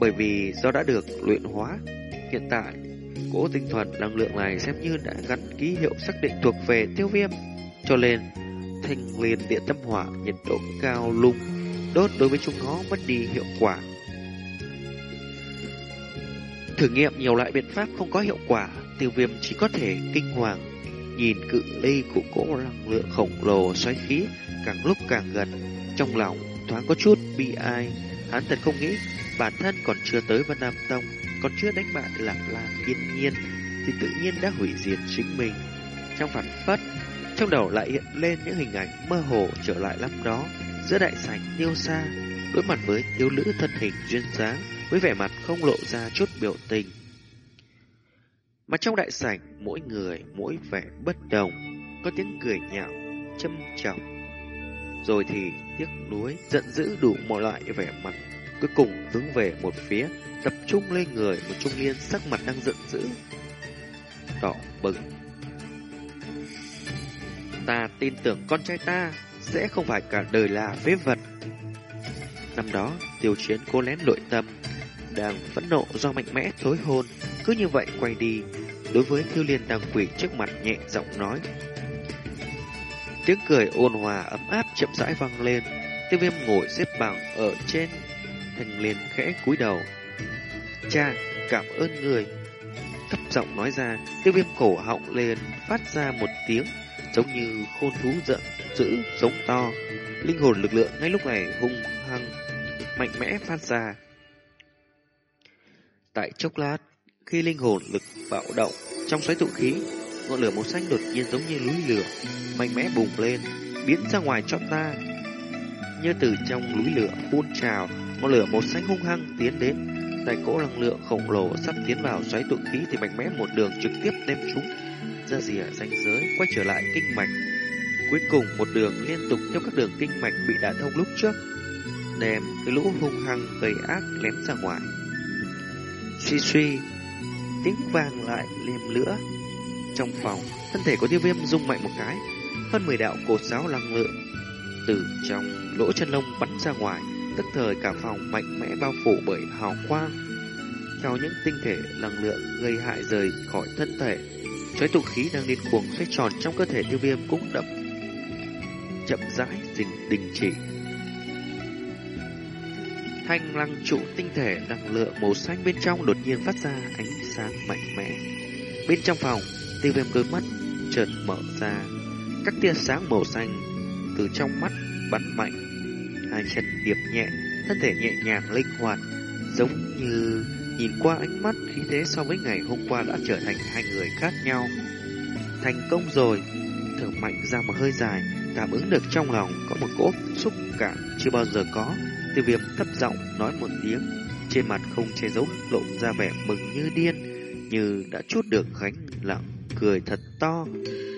bởi vì do đã được luyện hóa, hiện tại, cỗ tinh thuần năng lượng này xem như đã gắn ký hiệu xác định thuộc về tiêu viêm. Cho nên, thanh liền địa tâm hỏa nhiệt độ cao lung, đốt đối với chúng nó mất đi hiệu quả thử nghiệm nhiều loại biện pháp không có hiệu quả tiêu viêm chỉ có thể kinh hoàng, nhìn cự ly của cỗ năng lượng khổng lồ xoáy khí càng lúc càng gần, trong lòng thoáng có chút bi ai. Hắn thật không nghĩ bản thân còn chưa tới Vân Nam Tông, còn chưa đánh bại Lạc Lan yên nhiên, thì tự nhiên đã hủy diệt chính mình. Trong phản phất, trong đầu lại hiện lên những hình ảnh mơ hồ trở lại lắm đó, giữa đại sảnh tiêu xa, đối mặt với thiếu nữ thân hình duyên dáng, với vẻ mặt không lộ ra chút biểu tình. Mà trong đại sảnh, mỗi người mỗi vẻ bất đồng, có tiếng cười nhạo, châm chọc. Rồi thì tiếc nuối, giận dữ đủ mọi loại vẻ mặt, cuối cùng hướng về một phía, tập trung lên người một trung niên sắc mặt đang giận dữ. Đỏ bừng. Ta tin tưởng con trai ta sẽ không phải cả đời là phế vật. Năm đó, tiêu chiến cố lén nội tâm, đang phẫn nộ do mạnh mẽ thối hôn, cứ như vậy quay đi, đối với Thiêu Liên đang quỳ trước mặt nhẹ giọng nói. Tiếng cười ôn hòa ấm áp chậm rãi vang lên, Tiêu Viêm ngồi xếp bằng ở trên, Thành liền khẽ cúi đầu. cha, cảm ơn người. Thấp giọng nói ra, tiêu viêm cổ họng lên phát ra một tiếng giống như khôn thú giận dữ giống to. Linh hồn lực lượng ngay lúc này hung hăng, mạnh mẽ phát ra. Tại chốc lát, khi linh hồn lực bạo động trong xoáy tụ khí, ngọn lửa màu xanh đột nhiên giống như núi lửa, mạnh mẽ bùng lên, biến ra ngoài chót ta. Như từ trong núi lửa phun trào, ngọn lửa màu xanh hung hăng tiến đến, tại cỗ năng lượng khổng lồ sắp tiến vào xoáy tụ khí thì mạnh mẽ một đường trực tiếp đem chúng ra rìa ranh giới quay trở lại kinh mạch. Cuối cùng một đường liên tục theo các đường kinh mạch bị đả thông lúc trước, đem cái lũ hung hăng gây ác lém ra ngoài. Suy suy, tiếng vang lại liềm lửa. Trong phòng, thân thể của tiêu viêm rung mạnh một cái, hơn 10 đạo cột giáo năng lượng từ trong lỗ chân lông bắn ra ngoài, tức thời cả phòng mạnh mẽ bao phủ bởi hào quang. Theo những tinh thể năng lượng gây hại rời khỏi thân thể, Chói tụ khí đang điên cuồng xoay tròn trong cơ thể tiêu viêm cũng đậm chậm rãi dừng đình chỉ. Thanh lăng trụ tinh thể năng lượng màu xanh bên trong đột nhiên phát ra ánh sáng mạnh mẽ. Bên trong phòng, tiêu viêm đôi mắt chợt mở ra, các tia sáng màu xanh từ trong mắt bắn mạnh. Hai chân điệp nhẹ, thân thể nhẹ nhàng linh hoạt, giống như Nhìn qua ánh mắt khí thế so với ngày hôm qua đã trở thành hai người khác nhau. Thành công rồi, thở mạnh ra một hơi dài, cảm ứng được trong lòng có một cỗ xúc cảm chưa bao giờ có. Tiêu viêm thấp giọng nói một tiếng, trên mặt không che giấu lộ ra vẻ mừng như điên, như đã chút được gánh lặng cười thật to.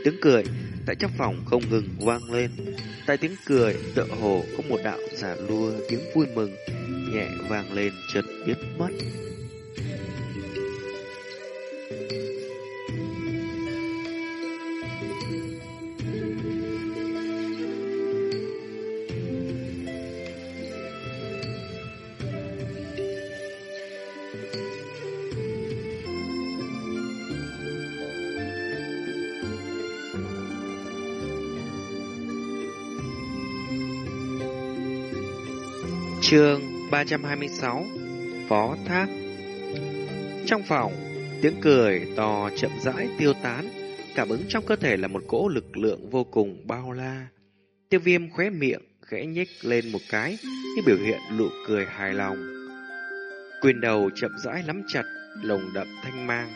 Tiếng cười tại trong phòng không ngừng vang lên. Tại tiếng cười tựa hồ có một đạo giả lua tiếng vui mừng nhẹ vang lên chợt biến mất. Chương 326 Phó Thác Trong phòng, tiếng cười to chậm rãi tiêu tán, cảm ứng trong cơ thể là một cỗ lực lượng vô cùng bao la. Tiêu viêm khóe miệng, khẽ nhếch lên một cái, như biểu hiện nụ cười hài lòng. Quyền đầu chậm rãi nắm chặt, lồng đậm thanh mang,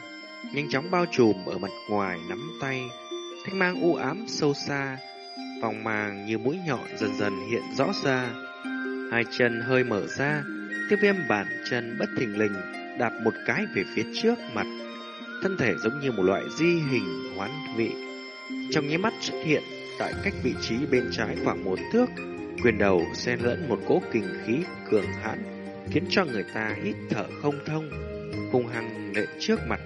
nhanh chóng bao trùm ở mặt ngoài nắm tay. Thanh mang u ám sâu xa, vòng màng như mũi nhọn dần dần hiện rõ ra Hai chân hơi mở ra, tiêu viêm bản chân bất thình lình đạp một cái về phía trước mặt. Thân thể giống như một loại di hình hoán vị. Trong nháy mắt xuất hiện tại cách vị trí bên trái khoảng một thước, quyền đầu xen lẫn một cỗ kinh khí cường hãn, khiến cho người ta hít thở không thông. Hung hăng lệ trước mặt,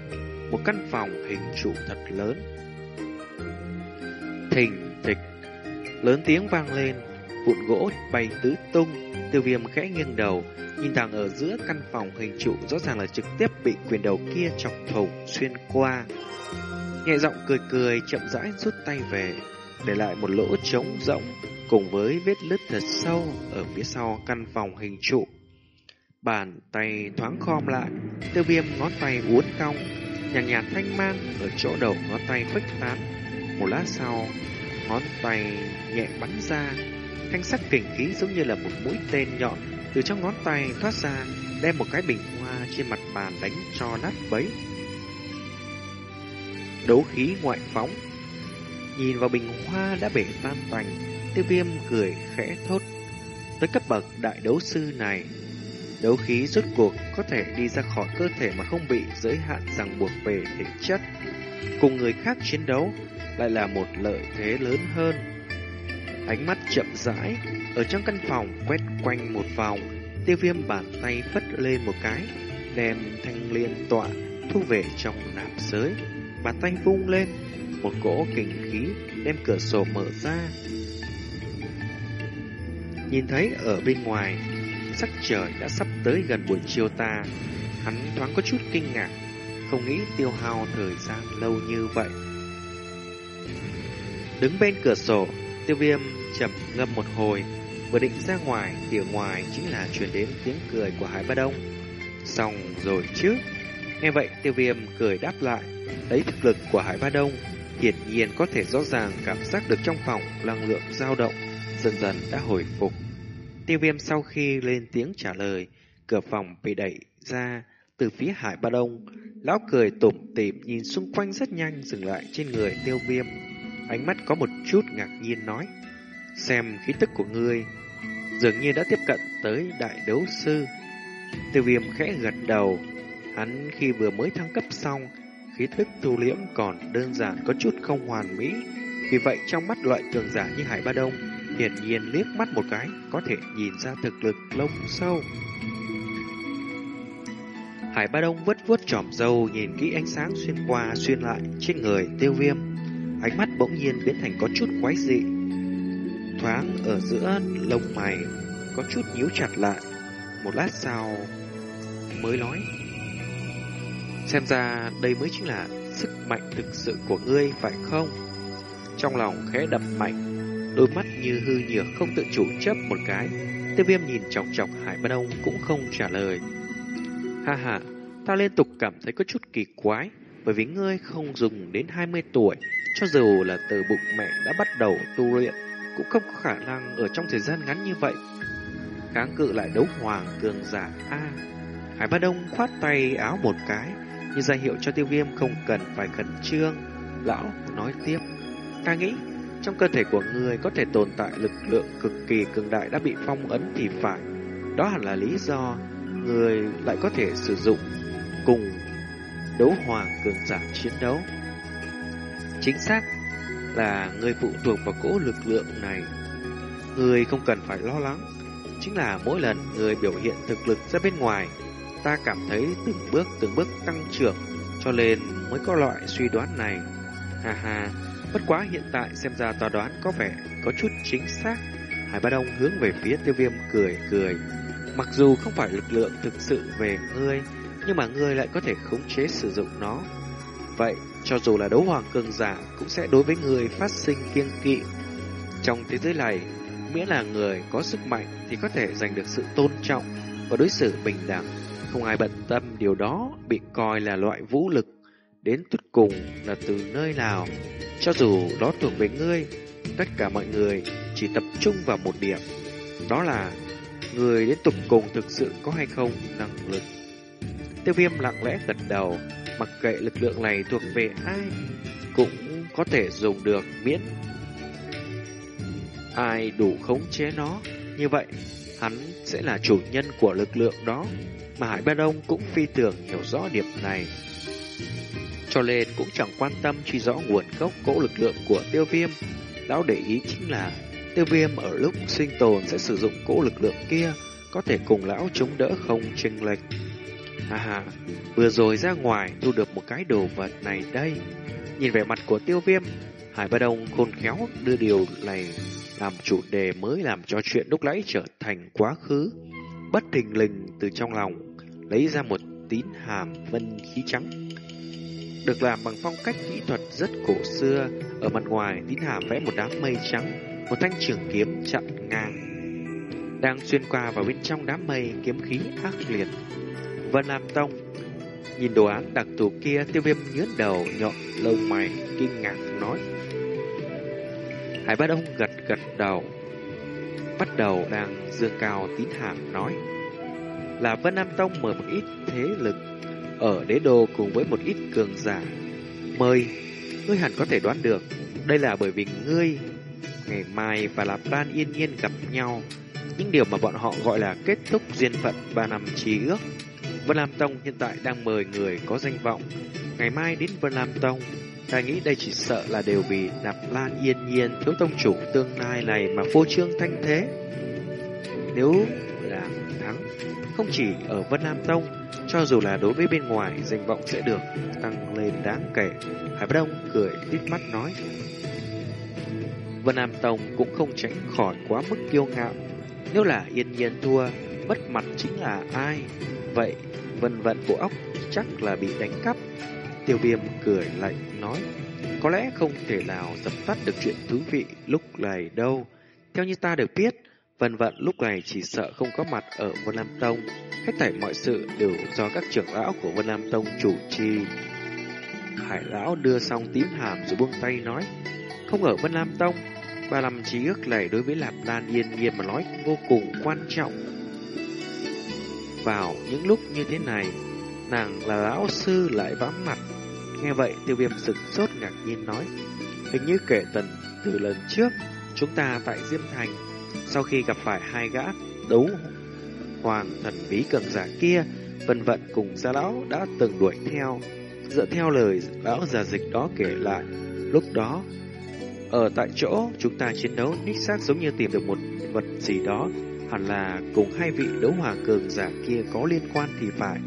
một căn phòng hình trụ thật lớn. Thình thịch, lớn tiếng vang lên, vụn gỗ bay tứ tung, tiêu viêm khẽ nghiêng đầu, nhìn thẳng ở giữa căn phòng hình trụ rõ ràng là trực tiếp bị quyền đầu kia chọc thủng xuyên qua. Nhẹ giọng cười cười chậm rãi rút tay về, để lại một lỗ trống rộng cùng với vết lứt thật sâu ở phía sau căn phòng hình trụ. Bàn tay thoáng khom lại, tiêu viêm ngón tay uốn cong, nhàn nhạt, nhạt thanh mang ở chỗ đầu ngón tay khuếch tán. Một lát sau, ngón tay nhẹ bắn ra, Thanh sắc kình khí giống như là một mũi tên nhọn từ trong ngón tay thoát ra, đem một cái bình hoa trên mặt bàn đánh cho nát bấy. Đấu khí ngoại phóng Nhìn vào bình hoa đã bể tan tành, tiêu viêm cười khẽ thốt. Tới cấp bậc đại đấu sư này, đấu khí rốt cuộc có thể đi ra khỏi cơ thể mà không bị giới hạn ràng buộc về thể chất. Cùng người khác chiến đấu lại là một lợi thế lớn hơn. Ánh mắt chậm rãi, ở trong căn phòng quét quanh một vòng, tiêu viêm bàn tay phất lên một cái, đem thanh liên tọa thu về trong nạp giới. Bàn tay vung lên, một cỗ kình khí đem cửa sổ mở ra. Nhìn thấy ở bên ngoài, sắc trời đã sắp tới gần buổi chiều ta, hắn thoáng có chút kinh ngạc, không nghĩ tiêu hao thời gian lâu như vậy. Đứng bên cửa sổ, tiêu viêm chậm ngâm một hồi, vừa định ra ngoài thì ở ngoài chính là truyền đến tiếng cười của Hải Ba Đông. Xong rồi chứ. Nghe vậy tiêu viêm cười đáp lại. Lấy thực lực của Hải Ba Đông, hiển nhiên có thể rõ ràng cảm giác được trong phòng năng lượng dao động, dần dần đã hồi phục. Tiêu viêm sau khi lên tiếng trả lời, cửa phòng bị đẩy ra từ phía Hải Ba Đông. Lão cười tủm tỉm nhìn xung quanh rất nhanh dừng lại trên người tiêu viêm. Ánh mắt có một chút ngạc nhiên nói. Xem khí tức của ngươi dường như đã tiếp cận tới đại đấu sư. Tiêu viêm khẽ gật đầu. Hắn khi vừa mới thăng cấp xong, khí tức tu liễm còn đơn giản có chút không hoàn mỹ. Vì vậy trong mắt loại cường giả như Hải Ba Đông, hiển nhiên liếc mắt một cái có thể nhìn ra thực lực lông sâu. Hải Ba Đông vứt vuốt trỏm dâu nhìn kỹ ánh sáng xuyên qua xuyên lại trên người tiêu viêm. Ánh mắt bỗng nhiên biến thành có chút quái dị. Thoáng ở giữa lông mày có chút nhíu chặt lại. Một lát sau mới nói. Xem ra đây mới chính là sức mạnh thực sự của ngươi phải không? Trong lòng khẽ đập mạnh, đôi mắt như hư nhược không tự chủ chấp một cái. Tiêu viêm nhìn chọc chọc Hải Bân Ông cũng không trả lời. Ha ha, ta liên tục cảm thấy có chút kỳ quái, bởi vì ngươi không dùng đến 20 tuổi, cho dù là từ bụng mẹ đã bắt đầu tu luyện, cũng không có khả năng ở trong thời gian ngắn như vậy. Kháng cự lại đấu hoàng cường giả A. Hải Ba Đông khoát tay áo một cái, như ra hiệu cho tiêu viêm không cần phải khẩn trương. Lão nói tiếp, ta nghĩ trong cơ thể của ngươi có thể tồn tại lực lượng cực kỳ cường đại đã bị phong ấn thì phải. Đó hẳn là lý do người lại có thể sử dụng cùng đấu hoàng cường giả chiến đấu. Chính xác là người phụ thuộc vào cỗ lực lượng này. Người không cần phải lo lắng, chính là mỗi lần người biểu hiện thực lực ra bên ngoài, ta cảm thấy từng bước từng bước tăng trưởng, cho nên mới có loại suy đoán này. Ha ha, bất quá hiện tại xem ra tòa đoán có vẻ có chút chính xác. Hải Ba Đông hướng về phía tiêu viêm cười cười. Mặc dù không phải lực lượng thực sự về ngươi, nhưng mà ngươi lại có thể khống chế sử dụng nó. Vậy, cho dù là đấu hoàng cường giả cũng sẽ đối với người phát sinh kiêng kỵ. Trong thế giới này, miễn là người có sức mạnh thì có thể giành được sự tôn trọng và đối xử bình đẳng. Không ai bận tâm điều đó bị coi là loại vũ lực. Đến cuối cùng là từ nơi nào. Cho dù đó thuộc về ngươi, tất cả mọi người chỉ tập trung vào một điểm. Đó là người đến tục cùng thực sự có hay không năng lực. Tiêu viêm lặng lẽ gật đầu, mặc kệ lực lượng này thuộc về ai, cũng có thể dùng được miễn. Ai đủ khống chế nó, như vậy hắn sẽ là chủ nhân của lực lượng đó, mà Hải Ba Đông cũng phi tưởng hiểu rõ điểm này. Cho nên cũng chẳng quan tâm truy rõ nguồn gốc cỗ lực lượng của tiêu viêm. Lão để ý chính là tiêu viêm ở lúc sinh tồn sẽ sử dụng cỗ lực lượng kia, có thể cùng lão chống đỡ không chênh lệch. Ha ha, vừa rồi ra ngoài thu được một cái đồ vật này đây. Nhìn vẻ mặt của tiêu viêm, Hải Ba Đông khôn khéo đưa điều này làm chủ đề mới làm cho chuyện lúc nãy trở thành quá khứ. Bất thình lình từ trong lòng, lấy ra một tín hàm vân khí trắng. Được làm bằng phong cách kỹ thuật rất cổ xưa, ở mặt ngoài tín hàm vẽ một đám mây trắng, một thanh trường kiếm chặn ngang. Đang xuyên qua vào bên trong đám mây kiếm khí ác liệt. Vân Nam Tông. Nhìn đồ án đặc thù kia, tiêu viêm nhớn đầu, nhọn, lông mày, kinh ngạc nói. Hải Bát Đông gật gật đầu, Bắt đầu đang dương cao tín hàm nói. Là Vân Nam Tông mời một ít thế lực Ở đế đô cùng với một ít cường giả. Mời, Ngươi hẳn có thể đoán được, Đây là bởi vì ngươi, Ngày mai và là Lan yên nhiên gặp nhau. Những điều mà bọn họ gọi là kết thúc duyên phận ba năm trí ước. Vân Lam Tông hiện tại đang mời người có danh vọng. Ngày mai đến Vân Lam Tông, ta nghĩ đây chỉ sợ là đều vì Nạp Lan yên nhiên thiếu tông chủ tương lai này mà phô trương thanh thế. Nếu là thắng, không chỉ ở Vân Lam Tông, cho dù là đối với bên ngoài, danh vọng sẽ được tăng lên đáng kể. Hải Bất Đông cười tít mắt nói. Vân Nam Tông cũng không tránh khỏi quá mức kiêu ngạo. Nếu là yên nhiên thua, mất mặt chính là ai? Vậy vân vân bộ óc chắc là bị đánh cắp. Tiêu viêm cười lạnh nói, có lẽ không thể nào dập tắt được chuyện thú vị lúc này đâu. Theo như ta được biết, Vân vận lúc này chỉ sợ không có mặt ở Vân Lam Tông, hết thảy mọi sự đều do các trưởng lão của Vân Lam Tông chủ trì. Hải lão đưa xong tím hàm rồi buông tay nói, không ở Vân Lam Tông, ba năm trí ước này đối với Lạp Lan Yên Nhiên mà nói vô cùng quan trọng. Vào những lúc như thế này, nàng là lão sư lại vắng mặt. Nghe vậy tiêu viêm sực sốt ngạc nhiên nói, hình như kể tần từ lần trước, chúng ta tại Diêm Thành, sau khi gặp phải hai gã đấu hoàng thần bí cường giả kia, vân vận cùng gia lão đã từng đuổi theo. Dựa theo lời lão già dịch đó kể lại, lúc đó ở tại chỗ chúng ta chiến đấu đích xác giống như tìm được một vật gì đó, hẳn là cùng hai vị đấu hòa cường giả kia có liên quan thì phải.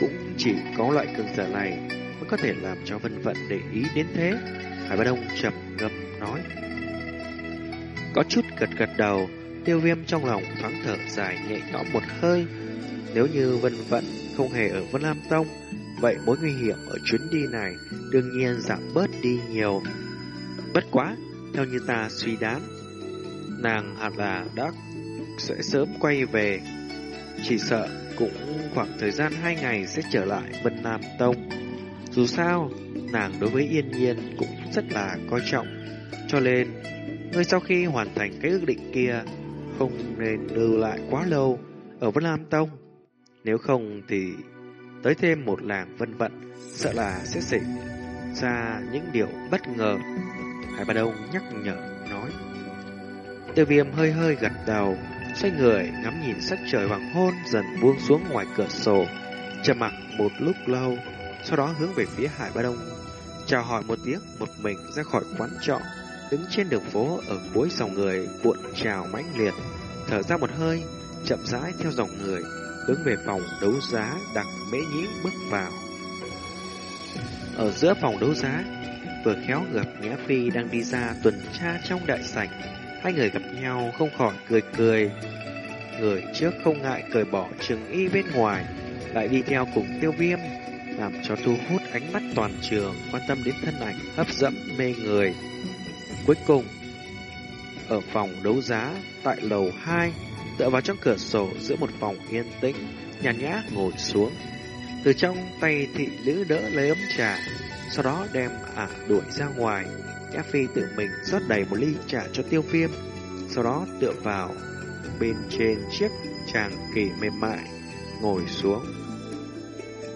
Cũng chỉ có loại cường giả này mới có thể làm cho vân vận để ý đến thế. Hải Ba Đông trầm ngâm nói. Có chút gật gật đầu, tiêu viêm trong lòng thoáng thở dài nhẹ nhõm một hơi. Nếu như vân vận không hề ở Vân Lam Tông, vậy mối nguy hiểm ở chuyến đi này đương nhiên giảm bớt đi nhiều. Bất quá, theo như ta suy đoán, nàng hẳn là đã sẽ sớm quay về. Chỉ sợ cũng khoảng thời gian hai ngày sẽ trở lại Vân Nam Tông. Dù sao, nàng đối với Yên Nhiên cũng rất là coi trọng. Cho nên, ngươi sau khi hoàn thành cái ước định kia, không nên lưu lại quá lâu ở Vân Nam Tông. Nếu không thì tới thêm một làng vân vận, sợ là sẽ xảy ra những điều bất ngờ. Hải Ba Đông nhắc nhở nói. Tiêu viêm hơi hơi gật đầu, xoay người ngắm nhìn sắc trời hoàng hôn dần buông xuống ngoài cửa sổ, trầm mặc một lúc lâu, sau đó hướng về phía Hải Ba Đông, chào hỏi một tiếng, một mình ra khỏi quán trọ, đứng trên đường phố ở cuối dòng người cuộn trào mãnh liệt, thở ra một hơi, chậm rãi theo dòng người, hướng về phòng đấu giá đặc mễ nhĩ bước vào. Ở giữa phòng đấu giá, vừa khéo gặp Nhã Phi đang đi ra tuần tra trong đại sảnh. Hai người gặp nhau không khỏi cười cười. Người trước không ngại cởi bỏ trường y bên ngoài, lại đi theo cùng tiêu viêm, làm cho thu hút ánh mắt toàn trường, quan tâm đến thân ảnh hấp dẫn mê người. Cuối cùng, ở phòng đấu giá tại lầu 2, tựa vào trong cửa sổ giữa một phòng yên tĩnh, nhàn nhã ngồi xuống. Từ trong tay thị nữ đỡ lấy ấm trà, sau đó đem ả đuổi ra ngoài. Nhã Phi tự mình rót đầy một ly trà cho tiêu viêm, sau đó tựa vào bên trên chiếc tràng kỳ mềm mại, ngồi xuống.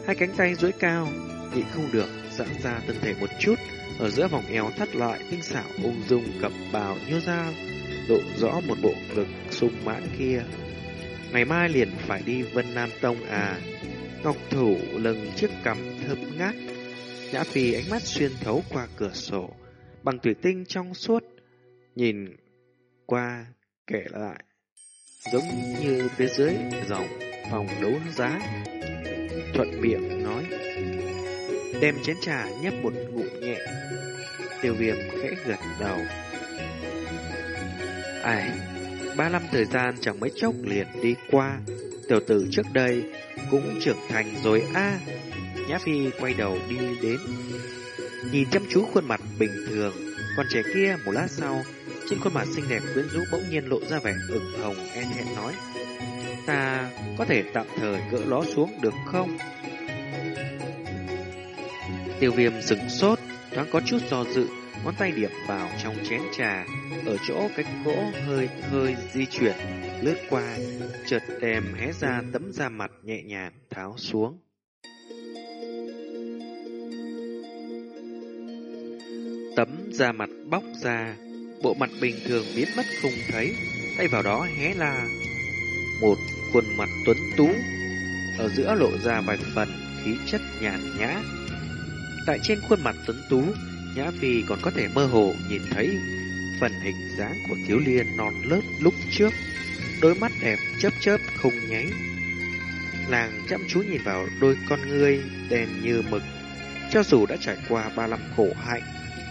Hai cánh tay duỗi cao, nhịn không được, giãn ra thân thể một chút, ở giữa vòng eo thắt lại tinh xảo ung dung cập bào nhô ra, lộ rõ một bộ ngực sung mãn kia. Ngày mai liền phải đi Vân Nam Tông à, Ngọc Thủ lưng chiếc cằm thơm ngát, Nhã Phi ánh mắt xuyên thấu qua cửa sổ, bằng thủy tinh trong suốt, nhìn qua kể lại, giống như phía dưới dòng phòng đấu giá. Thuận miệng nói, đem chén trà nhấp một ngụm nhẹ, tiêu viêm khẽ gật đầu. Ai, ba năm thời gian chẳng mấy chốc liền đi qua, tiểu tử trước đây cũng trưởng thành rồi a Nhã Phi quay đầu đi đến, nhìn chăm chú khuôn mặt bình thường, còn trẻ kia một lát sau, trên khuôn mặt xinh đẹp quyến rũ bỗng nhiên lộ ra vẻ ửng hồng e hẹn nói, ta có thể tạm thời gỡ ló xuống được không? Tiêu viêm sừng sốt, thoáng có chút do dự, ngón tay điểm vào trong chén trà, ở chỗ cách gỗ hơi hơi di chuyển, lướt qua, chợt đem hé ra tấm da mặt nhẹ nhàng tháo xuống. Tấm da mặt bóc ra, bộ mặt bình thường biến mất không thấy, thay vào đó hé là một khuôn mặt tuấn tú, ở giữa lộ ra vài phần khí chất nhàn nhã. Tại trên khuôn mặt tuấn tú, Nhã Phi còn có thể mơ hồ nhìn thấy phần hình dáng của thiếu liên non lớt lúc trước, đôi mắt đẹp chớp chớp không nháy. nàng chăm chú nhìn vào đôi con ngươi đen như mực, cho dù đã trải qua ba năm khổ hạnh,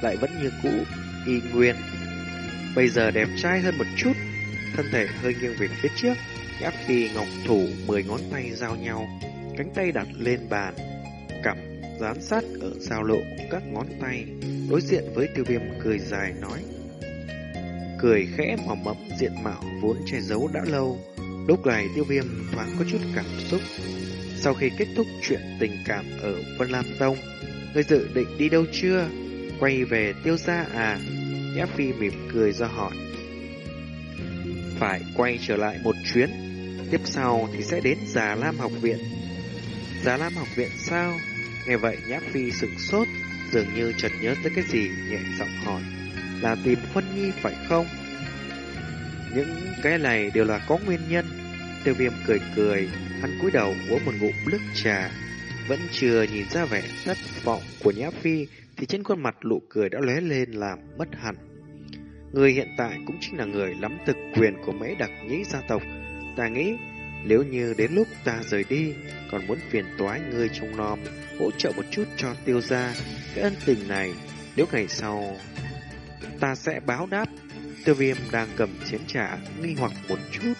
lại vẫn như cũ, y nguyên. Bây giờ đẹp trai hơn một chút, thân thể hơi nghiêng về phía trước, Nhã Phi ngọc thủ mười ngón tay giao nhau, cánh tay đặt lên bàn, cằm dán sát ở giao lộ các ngón tay, đối diện với tiêu viêm cười dài nói. cười khẽ mỏng mẫm diện mạo vốn che giấu đã lâu. Lúc này tiêu viêm thoáng có chút cảm xúc. Sau khi kết thúc chuyện tình cảm ở Vân Lam Tông, người dự định đi đâu chưa? Quay về tiêu gia à? Nhã Phi mỉm cười ra hỏi. Phải quay trở lại một chuyến, tiếp sau thì sẽ đến Già Lam học viện. Già Lam học viện sao? Nghe vậy Nhã Phi sửng sốt, dường như chợt nhớ tới cái gì nhẹ giọng hỏi. Là tìm Phân Nhi phải không? Những cái này đều là có nguyên nhân. Tiêu viêm cười cười, hắn cúi đầu uống một ngụm nước trà. Vẫn chưa nhìn ra vẻ thất vọng của Nhã Phi, thì trên khuôn mặt nụ cười đã lóe lên làm mất hẳn. Người hiện tại cũng chính là người nắm thực quyền của mấy đặc nhĩ gia tộc. Ta nghĩ nếu như đến lúc ta rời đi, còn muốn phiền toái người trong nom, hỗ trợ một chút cho tiêu gia, cái ân tình này nếu ngày sau ta sẽ báo đáp. Tiêu viêm đang cầm chén trà, nghi hoặc một chút,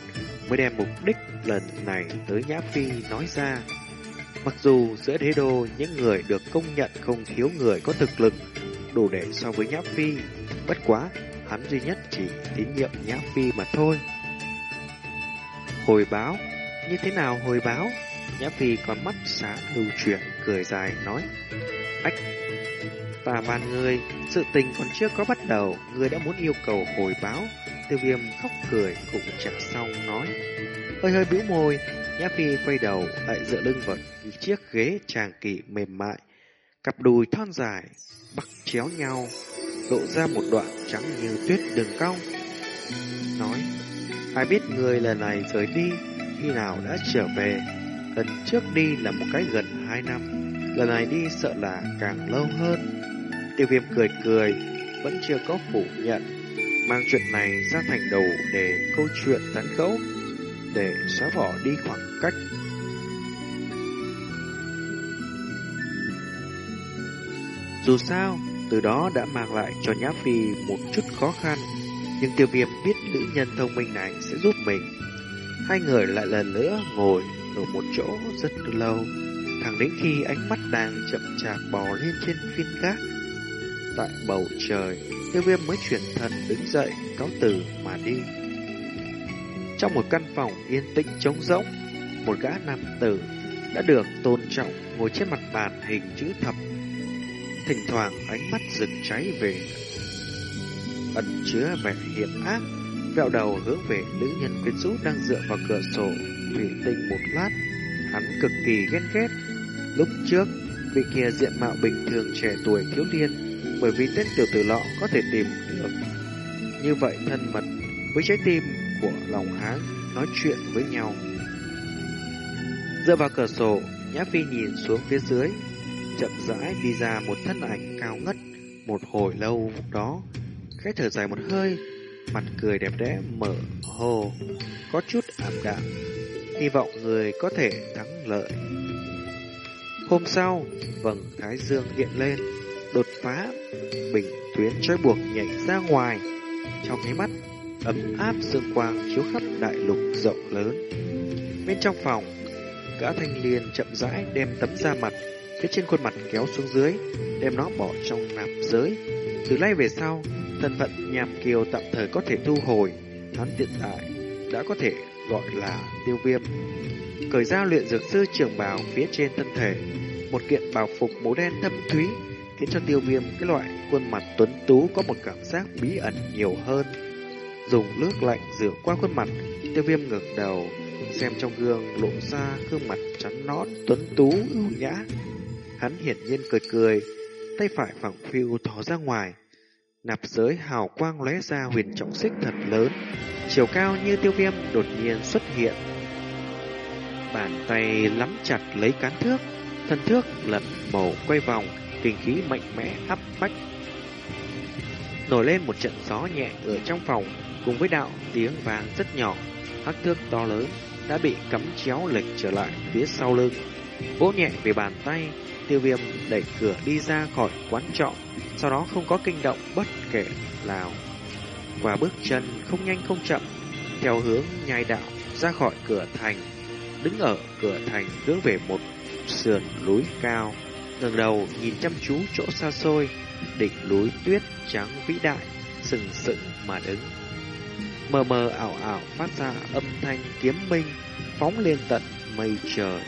mới đem mục đích lần này tới Nhã Phi nói ra. Mặc dù giữa đế đô những người được công nhận không thiếu người có thực lực đủ để so với Nhã Phi, bất quá hắn duy nhất chỉ tín nhiệm Nhã Phi mà thôi. Hồi báo, như thế nào hồi báo? Nhã Phi còn mắt sáng lưu chuyển, cười dài nói. Ách, ta van người, sự tình còn chưa có bắt đầu, người đã muốn yêu cầu hồi báo. Tiêu viêm khóc cười cũng chẳng xong nói. Hơi hơi bĩu môi, Nhã Phi quay đầu lại dựa lưng vào chiếc ghế tràng kỵ mềm mại. Cặp đùi thon dài, bắc chéo nhau, lộ ra một đoạn trắng như tuyết đường cong. Nói, ai biết người lần này rời đi, khi nào đã trở về. Lần trước đi là một cái gần hai năm, lần này đi sợ là càng lâu hơn. Tiêu viêm cười cười, vẫn chưa có phủ nhận, mang chuyện này ra thành đầu để câu chuyện tán gẫu, để xóa bỏ đi khoảng cách. Dù sao, từ đó đã mang lại cho Nhã Phi một chút khó khăn, nhưng tiêu viêm biết nữ nhân thông minh này sẽ giúp mình. Hai người lại lần nữa ngồi ở một chỗ rất lâu, thẳng đến khi ánh mắt đang chậm chạp bò lên trên phiên gác. Tại bầu trời, tiêu viêm mới chuyển thần đứng dậy, cáo từ mà đi. Trong một căn phòng yên tĩnh trống rỗng, một gã nam tử đã được tôn trọng ngồi trên mặt bàn hình chữ thập. Thỉnh thoảng ánh mắt rực cháy về ẩn chứa vẻ hiểm ác, vẹo đầu hướng về nữ nhân quyến rũ đang dựa vào cửa sổ thủy tinh một lát, hắn cực kỳ ghen ghét. Lúc trước, vị kia diện mạo bình thường trẻ tuổi thiếu niên, bởi vì tên tiểu tử lọ có thể tìm được. Như vậy thân mật với trái tim của lòng hán nói chuyện với nhau. Dựa vào cửa sổ, Nhã Phi nhìn xuống phía dưới, chậm rãi đi ra một thân ảnh cao ngất một hồi lâu đó khẽ thở dài một hơi mặt cười đẹp đẽ mở hồ có chút ảm đạm hy vọng người có thể thắng lợi hôm sau vầng thái dương hiện lên đột phá bình tuyến trói buộc nhảy ra ngoài trong cái mắt ấm áp dương quang chiếu khắp đại lục rộng lớn bên trong phòng gã thanh niên chậm rãi đem tấm da mặt phía trên khuôn mặt kéo xuống dưới, đem nó bỏ trong nạp giới. Từ nay về sau, thân phận nhàm kiều tạm thời có thể thu hồi, hắn hiện tại đã có thể gọi là tiêu viêm. Cởi ra luyện dược sư trường bào phía trên thân thể, một kiện bào phục màu đen thâm thúy, khiến cho tiêu viêm cái loại khuôn mặt tuấn tú có một cảm giác bí ẩn nhiều hơn. Dùng nước lạnh rửa qua khuôn mặt, tiêu viêm ngẩng đầu, xem trong gương lộ ra gương mặt trắng nõn, tuấn tú, ưu nhã, Hắn hiển nhiên cười cười, tay phải phẳng phiu thò ra ngoài. Nạp giới hào quang lóe ra huyền trọng xích thật lớn, chiều cao như tiêu viêm đột nhiên xuất hiện. Bàn tay lắm chặt lấy cán thước, thân thước lật màu quay vòng, kinh khí mạnh mẽ áp bách. Nổi lên một trận gió nhẹ ở trong phòng, cùng với đạo tiếng vàng rất nhỏ, hắc thước to lớn đã bị cắm chéo lệch trở lại phía sau lưng. Vỗ nhẹ về bàn tay, Tiêu viêm đẩy cửa đi ra khỏi quán trọ, sau đó không có kinh động bất kể nào. và bước chân không nhanh không chậm, theo hướng nhai đạo ra khỏi cửa thành, đứng ở cửa thành hướng về một sườn núi cao, ngẩng đầu nhìn chăm chú chỗ xa xôi, đỉnh núi tuyết trắng vĩ đại, sừng sững mà đứng mờ mờ ảo ảo phát ra âm thanh kiếm minh, phóng lên tận mây trời.